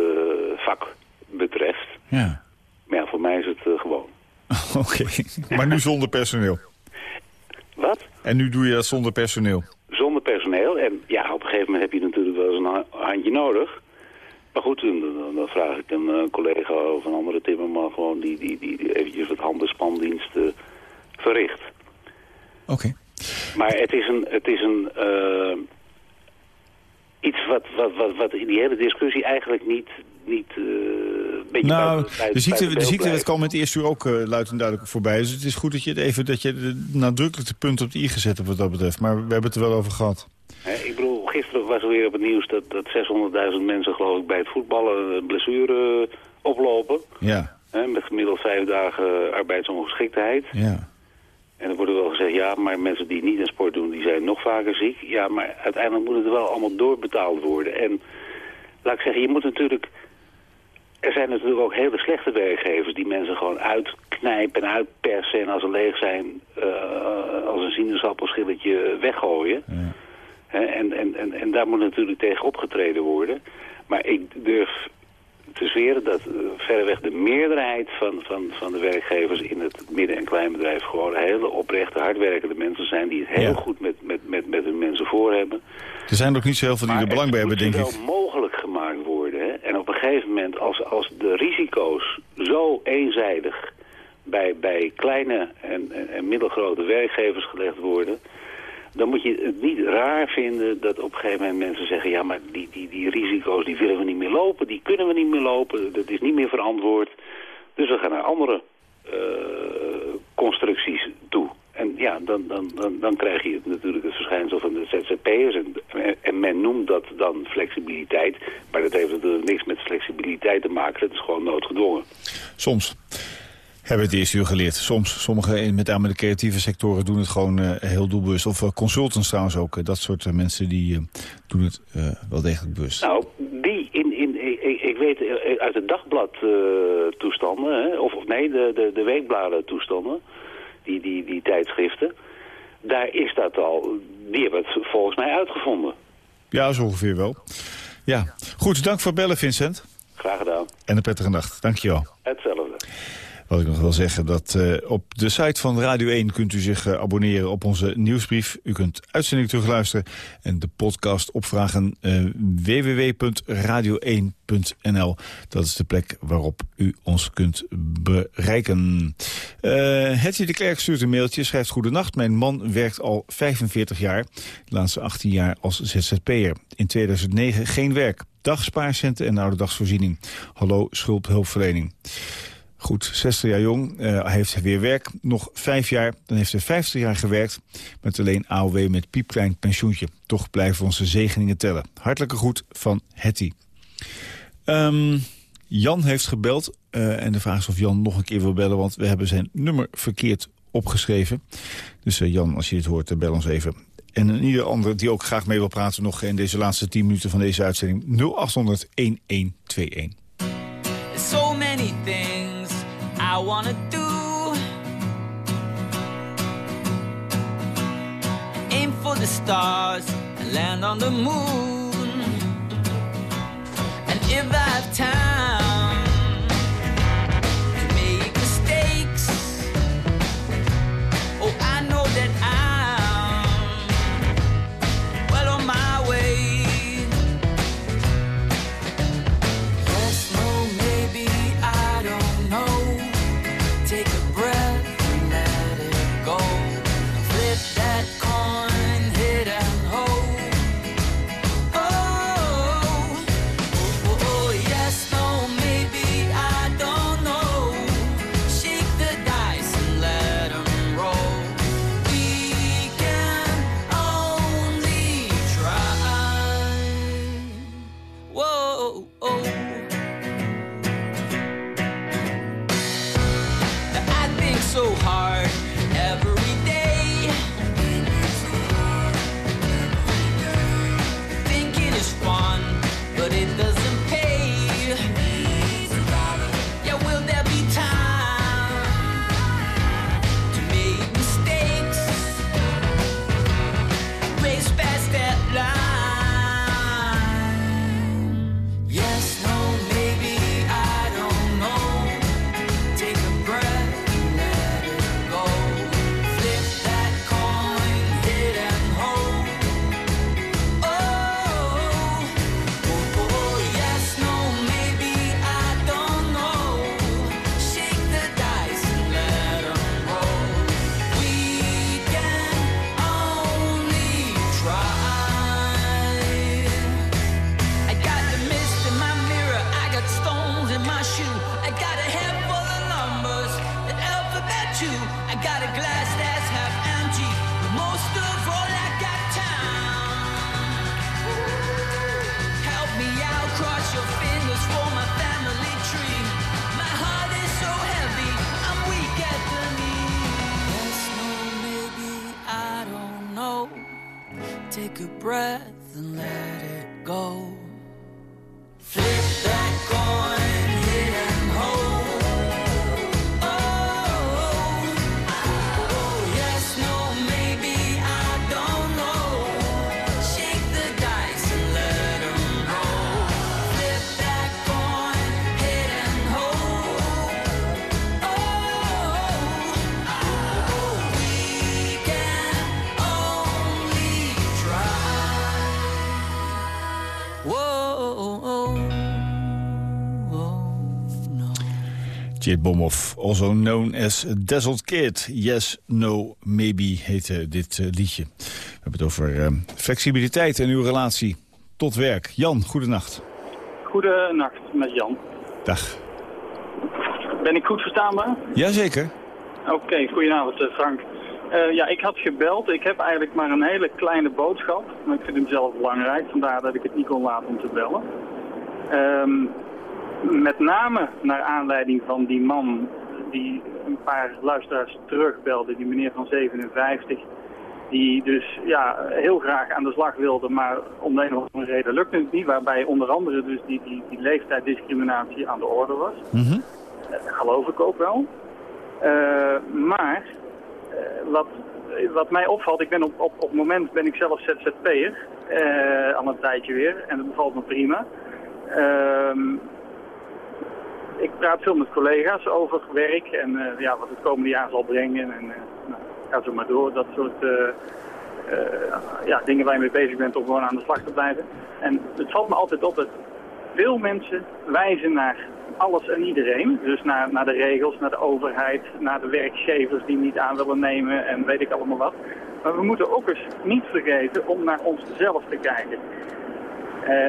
vak betreft. Ja. Maar ja, voor mij is het eh, gewoon. *laughs* Oké. Maar nu zonder personeel. Wat? En nu doe je dat zonder personeel. Zonder personeel. En ja, op een gegeven moment heb je natuurlijk wel eens een ha- handje nodig. Maar goed, dan, dan- dan vraag ik een eh, collega of een andere timmerman gewoon die, die, die, die eventjes wat handelspandiensten verricht. Oké. Maar het is een, het is een eh, iets wat, wat, wat, wat in die hele discussie eigenlijk niet, niet eh, beetje Nou, buiten- de ziekte, de blijft. kwam met het eerste uur ook eh, luid en duidelijk voorbij. Dus het is goed dat je het even dat je de nadrukkelijke punt op de i gezet hebt wat dat betreft. Maar we hebben het er wel over gehad. Ik bedoel, gisteren was er weer op het nieuws dat, dat 600.000 mensen geloof ik bij het voetballen een blessure eh, oplopen. Ja, met gemiddeld vijf dagen arbeidsongeschiktheid. ja. En er wordt wel gezegd, ja, maar mensen die niet aan sport doen, die zijn nog vaker ziek. Ja, maar uiteindelijk moet het wel allemaal doorbetaald worden. En laat ik zeggen, je moet natuurlijk... Er zijn natuurlijk ook hele slechte werkgevers die mensen gewoon uitknijpen en uitpersen. En als ze leeg zijn, eh, als een sinaasappelschilletje weggooien. Ja. En, en, en, en daar moet natuurlijk tegen opgetreden worden. Maar ik durf te zweren dat eh, verreweg de meerderheid van, van, van de werkgevers in het midden- en kleinbedrijf gewoon hele oprechte, hardwerkende mensen zijn die het heel Ja. goed met, met, met, met hun mensen voor hebben. Er zijn ook niet zo heel veel die er belang bij hebben, denk het ik. moet wel mogelijk gemaakt worden. Hè? En op een gegeven moment, als, als de risico's zo eenzijdig bij, bij kleine en, en, en middelgrote werkgevers gelegd worden... dan moet je het niet raar vinden dat op een gegeven moment mensen zeggen... ja, maar die, die, die risico's die willen we niet meer lopen, die kunnen we niet meer lopen... dat is niet meer verantwoord. Dus we gaan naar andere eh, constructies toe. En ja, dan, dan, dan, dan krijg je natuurlijk het verschijnsel van de ZZP'ers. En, en men noemt dat dan flexibiliteit. Maar dat heeft natuurlijk niks met flexibiliteit te maken. Dat is gewoon noodgedwongen. Soms. Hebben het eerste uur geleerd. Soms. Sommigen met name de creatieve sectoren doen het gewoon eh, heel doelbewust. Of eh, consultants trouwens ook. eh, dat soort mensen die doen het wel degelijk bewust. Nou, die in, in, ik, ik weet uit de dagbladtoestanden, hè, of, of nee, de, de, de weekbladen toestanden, die, die, die tijdschriften, daar is dat al, die hebben het volgens mij uitgevonden. Ja, zo ongeveer wel. Ja. Goed, dank voor het bellen, Vincent. Graag gedaan. En een prettige nacht. Dankjewel. Hetzelfde. Wat ik nog wil zeggen, dat eh, op de site van Radio 1 kunt u zich eh, abonneren op onze nieuwsbrief. U kunt uitzending terugluisteren en de podcast opvragen eh, www.radio1.nl. Dat is de plek waarop u ons kunt bereiken. Uh, Hetty de Klerk stuurt een mailtje, schrijft Goedenacht. Mijn man werkt al 45 jaar, de laatste 18 jaar als ZZP'er. In 2009 geen werk. Dagspaarcenten en ouderdagsvoorziening. Hallo, schuldhulpverlening. Goed, 60 jaar jong, uh, heeft weer werk. Nog vijf jaar, dan heeft hij 50 jaar gewerkt... met alleen AOW met piepklein pensioentje. Toch blijven onze zegeningen tellen. Hartelijke groet van Hetty. Ehm, Jan heeft gebeld. Eh, en de vraag is of Jan nog een keer wil bellen... want we hebben zijn nummer verkeerd opgeschreven. Dus eh, Jan, als je dit hoort, bel ons even. En een ieder ander die ook graag mee wil praten... nog in deze laatste 10 minuten van deze uitzending 0800 1121. Wanna do. Aim for the stars and land on the moon. And if I have time Jit Bomhoff, also known as Dazzled Kid. Yes, no, maybe heette dit eh, liedje. We hebben het over eh, flexibiliteit en uw relatie tot werk. Jan, goedenacht. Goedenacht met Jan. Dag. Ben ik goed verstaanbaar? Jazeker. Oké, goedenavond eh, Frank. Ja, ik had gebeld. Ik heb eigenlijk maar een hele kleine boodschap. Maar ik vind hem zelf belangrijk, vandaar dat ik het niet kon laten om te bellen. Ehm, met name naar aanleiding van die man die een paar luisteraars terugbelde, die meneer van 57, die dus ja, heel graag aan de slag wilde, maar om de een of andere reden lukte het niet, waarbij onder andere dus die, die, die leeftijddiscriminatie aan de orde was. Mhm. Dat geloof ik ook wel. Eh, maar eh, wat, wat mij opvalt, ik ben op, op, op het moment ben ik zelf ZZP'er, al een tijdje weer, en dat bevalt me prima. Ik praat veel met collega's over werk en eh, ja, wat het komende jaar zal brengen. En eh, nou, ga zo maar door, dat soort eh, ja, dingen waar je mee bezig bent om gewoon aan de slag te blijven. En het valt me altijd op dat veel mensen wijzen naar alles en iedereen. Dus naar, naar de regels, naar de overheid, naar de werkgevers die niet aan willen nemen en weet ik allemaal wat. Maar we moeten ook eens niet vergeten om naar onszelf te kijken.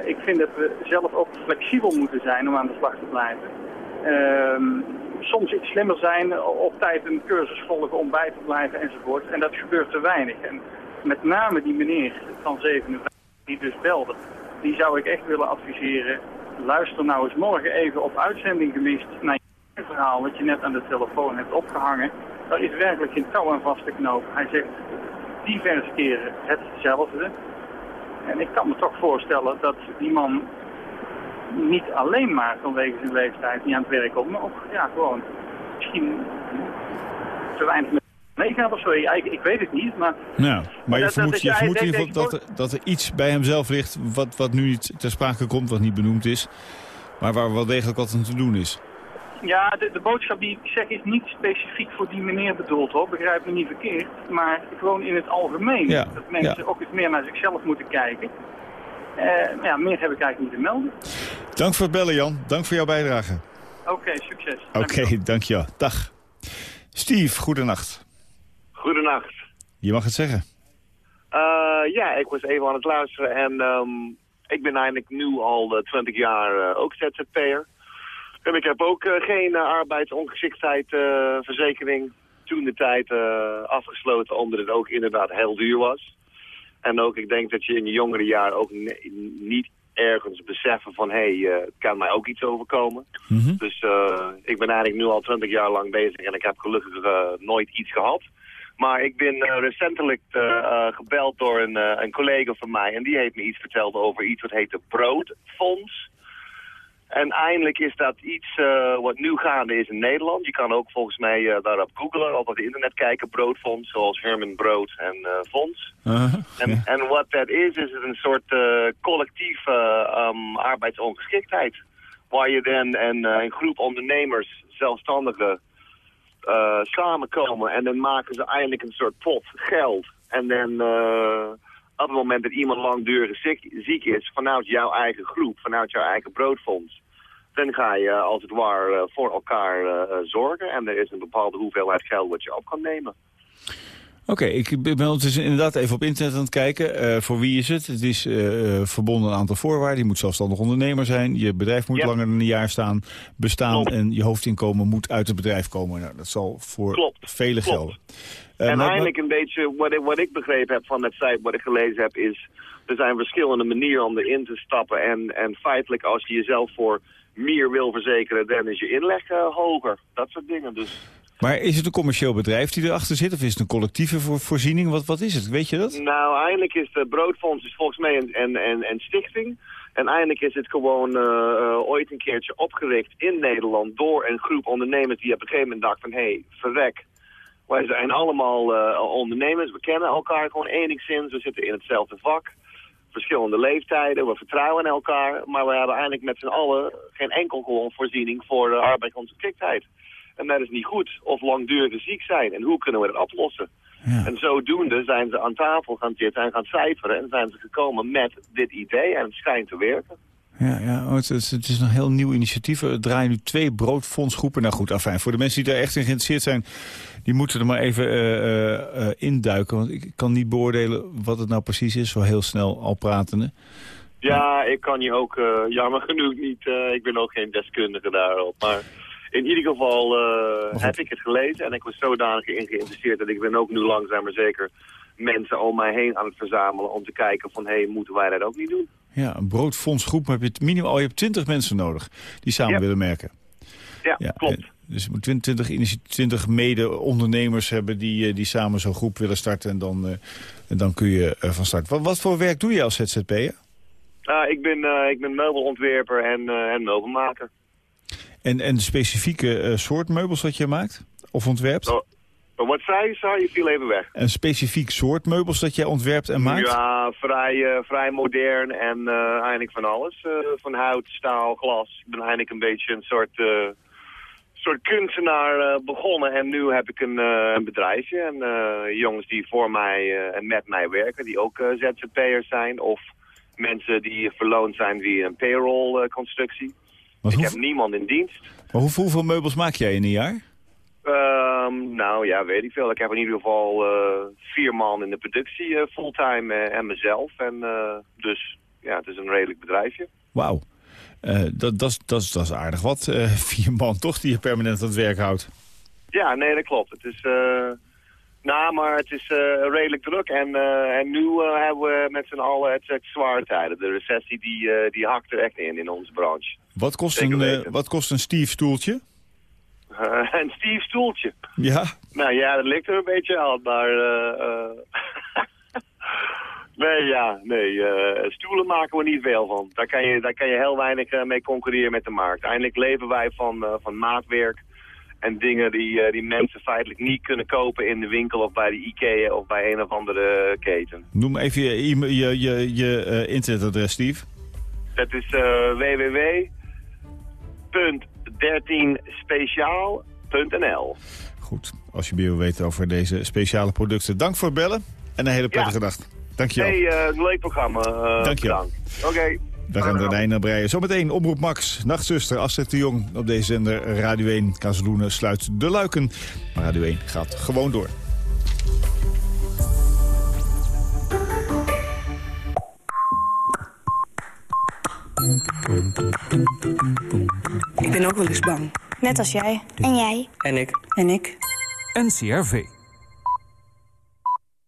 Ik vind dat we zelf ook flexibel moeten zijn om aan de slag te blijven. Ehm, soms iets slimmer zijn, op tijd een cursus volgen om bij te blijven enzovoort. En dat gebeurt te weinig. En met name die meneer van 57 die dus belde, die zou ik echt willen adviseren. Luister nou eens morgen even op uitzending gemist naar je verhaal wat je net aan de telefoon hebt opgehangen. Daar is werkelijk geen touw aan vast te knopen. Hij zegt diverse keren hetzelfde. En ik kan me toch voorstellen dat die man niet alleen maar vanwege zijn leeftijd niet aan het werk komt, maar ook ja, gewoon misschien te weinig met meegaat of zo. Ja, ik, ik weet het niet, maar... Nou, maar je Dat- dat vermoedt, is- je ja, vermoedt in ieder geval dat er, dat er iets bij hemzelf ligt... Wat, wat nu niet ter sprake komt, wat niet benoemd is... maar waar wel degelijk wat aan te doen is. Ja, de, de boodschap die ik zeg is niet specifiek voor die meneer bedoeld hoor, begrijp me niet verkeerd. Maar gewoon in het algemeen. Ja, Dat mensen ja. ook eens meer naar zichzelf moeten kijken. Maar ja, meer heb ik eigenlijk niet te melden. Dank voor het bellen, Jan. Dank voor jouw bijdrage. Oké, succes. Oké, dank je wel. Dag. Steve, goedenacht. Goedenacht. Je mag het zeggen. Eh, ja, ik was even aan het luisteren en ehm, ik ben eigenlijk nu al eh, 20 jaar eh, ook ZZP'er. En ik heb ook geen uh, arbeidsongeschiktheidsverzekering toen de tijd afgesloten, omdat het ook inderdaad heel duur was. En ook, ik denk dat je in je jongere jaren ook niet ergens beseffen van, hé, hey, eh, het kan mij ook iets overkomen. Dus eh, ik ben eigenlijk nu al 20 jaar lang bezig en ik heb gelukkig eh, nooit iets gehad. Maar ik ben recentelijk gebeld door een, een collega van mij en die heeft me iets verteld over iets wat heet de Broodfonds. En eindelijk is dat iets eh, wat nu gaande is in Nederland. Je kan ook volgens mij eh, daarop googlen of op het internet kijken, Broodfonds, zoals Herman Brood en eh, Fonds. En, en wat dat is, is het een soort collectieve ehm, arbeidsongeschiktheid. Waar je dan en, een groep ondernemers, zelfstandigen, eh, samenkomen. En dan maken ze eindelijk een soort pot geld. En dan op het moment dat iemand langdurig ziek, ziek is, vanuit jouw eigen groep, vanuit jouw eigen broodfonds. Dan ga je eh, als het ware eh, voor elkaar eh, zorgen. En er is een bepaalde hoeveelheid geld wat je op kan nemen. Oké, ik ben ondertussen inderdaad even op internet aan het kijken. Voor wie is het? Het is verbonden aan een aantal voorwaarden. Je moet zelfstandig ondernemer zijn. Je bedrijf moet Ja. langer dan een jaar staan, bestaan. En je hoofdinkomen moet uit het bedrijf komen. Nou, dat zal voor Klopt, klopt. gelden. En maar- eigenlijk een beetje, wat ik, wat ik begrepen heb van het site wat ik gelezen heb, is er zijn verschillende manieren om erin te stappen. En, en feitelijk, als je jezelf voor meer wil verzekeren, dan is je inleg eh, hoger. Dat soort dingen. Dus Maar is het een commercieel bedrijf die erachter zit? Of is het een collectieve voor, voorziening? Wat, wat is het? Weet je dat? Nou, eigenlijk is de Broodfonds is volgens mij een, een, een, een stichting. En eigenlijk is het gewoon eh, eh, ooit een keertje opgericht in Nederland door een groep ondernemers die op een gegeven moment dachten van hé, hey, verrek. Wij zijn allemaal eh, ondernemers, we kennen elkaar gewoon enigszins, we zitten in hetzelfde vak. Verschillende leeftijden, we vertrouwen elkaar, maar we hebben eigenlijk met z'n allen geen enkel gewoon voorziening voor uh, arbeidsongeschiktheid. En dat is niet goed. Of langdurig ziek zijn. En hoe kunnen we dat oplossen? En zodoende zijn ze aan tafel gaan zitten en gaan cijferen. En zijn ze gekomen met dit idee. En het schijnt te werken. Ja, ja oh, het, is, het is een heel nieuw initiatief. Er draaien nu twee broodfondsgroepen. Nou goed, afijn. Voor de mensen die daar echt in geïnteresseerd zijn... die moeten er maar even uh, uh, induiken. Want ik kan niet beoordelen wat het nou precies is. Zo heel snel al pratende. Ja, ik kan je ook jammer genoeg niet... ik ben ook geen deskundige daarop. Maar in ieder geval heb ik het gelezen en ik was zodanig in geïnteresseerd dat ik ben ook nu langzaam maar zeker mensen om mij heen aan het verzamelen om te kijken van hé, hey, moeten wij dat ook niet doen? Ja, een broodfondsgroep heb je het minimaal, je hebt 20 mensen nodig die samen willen merken. Ja, ja klopt. Dus je moet 20, 20 mede-ondernemers hebben die, die samen zo'n groep willen starten en dan, en dan kun je uh, van start. Wat, wat, voor werk doe je als ZZP'er? Uh, ik, ben, ik ben meubelontwerper en, en meubelmaker. En, en de specifieke soort meubels dat je maakt of ontwerpt? Oh, wat zei je? Sorry, je viel even weg. Een specifiek soort meubels dat jij ontwerpt en maakt? Ja, vrij, uh, vrij modern en uh, eigenlijk van alles. van hout, staal, glas. Ik ben eigenlijk een beetje een soort, soort kunstenaar begonnen. En nu heb ik een, een bedrijfje. En jongens die voor mij en met mij werken, die ook ZZP'ers zijn. Of mensen die verloond zijn via een payroll constructie. Maar ik heb niemand in dienst. Maar hoeveel, hoeveel meubels maak jij in een jaar? Um, nou ja, weet ik veel. Ik heb in ieder geval vier man in de productie fulltime en mezelf. En, dus ja, het is een redelijk bedrijfje. Wauw. Dat, dat, dat, dat is aardig wat. *laughs* vier man toch die je permanent aan het werk houdt. Ja, nee, dat klopt. Het is... Nou, maar het is uh, redelijk druk. En, uh, en nu uh, hebben we met z'n allen het, het zwaar tijden. De recessie die, die hakt er echt in in onze branche. Wat kost, een, wat kost een Steve stoeltje? *laughs* een Steve stoeltje? Ja. Nou ja, dat ligt er een beetje aan, maar... *laughs* nee, ja, nee. stoelen maken we niet veel van. Daar kan je, daar kan je heel weinig mee concurreren met de markt. Eindelijk leven wij van, van maatwerk en dingen die, uh, die mensen feitelijk niet kunnen kopen in de winkel of bij de Ikea of bij een of andere keten. Noem even je, je, je, je uh, internetadres, Steve. Dat is uh, www.13speciaal.nl Goed, als je meer wil weten over deze speciale producten. Dank voor het bellen en een hele prettige ja. dag. Dankjewel. Hey, leuk programma. Dank je wel. Oké. Okay. We gaan er een einde aan breien. Zometeen Omroep Max, Nachtzuster, Astrid de Jong op deze zender Radio 1. Kazeloenen sluit de luiken. Maar Radio 1 gaat gewoon door. Ik ben ook wel eens bang. Net als jij. En jij. En ik. En ik. NCRV.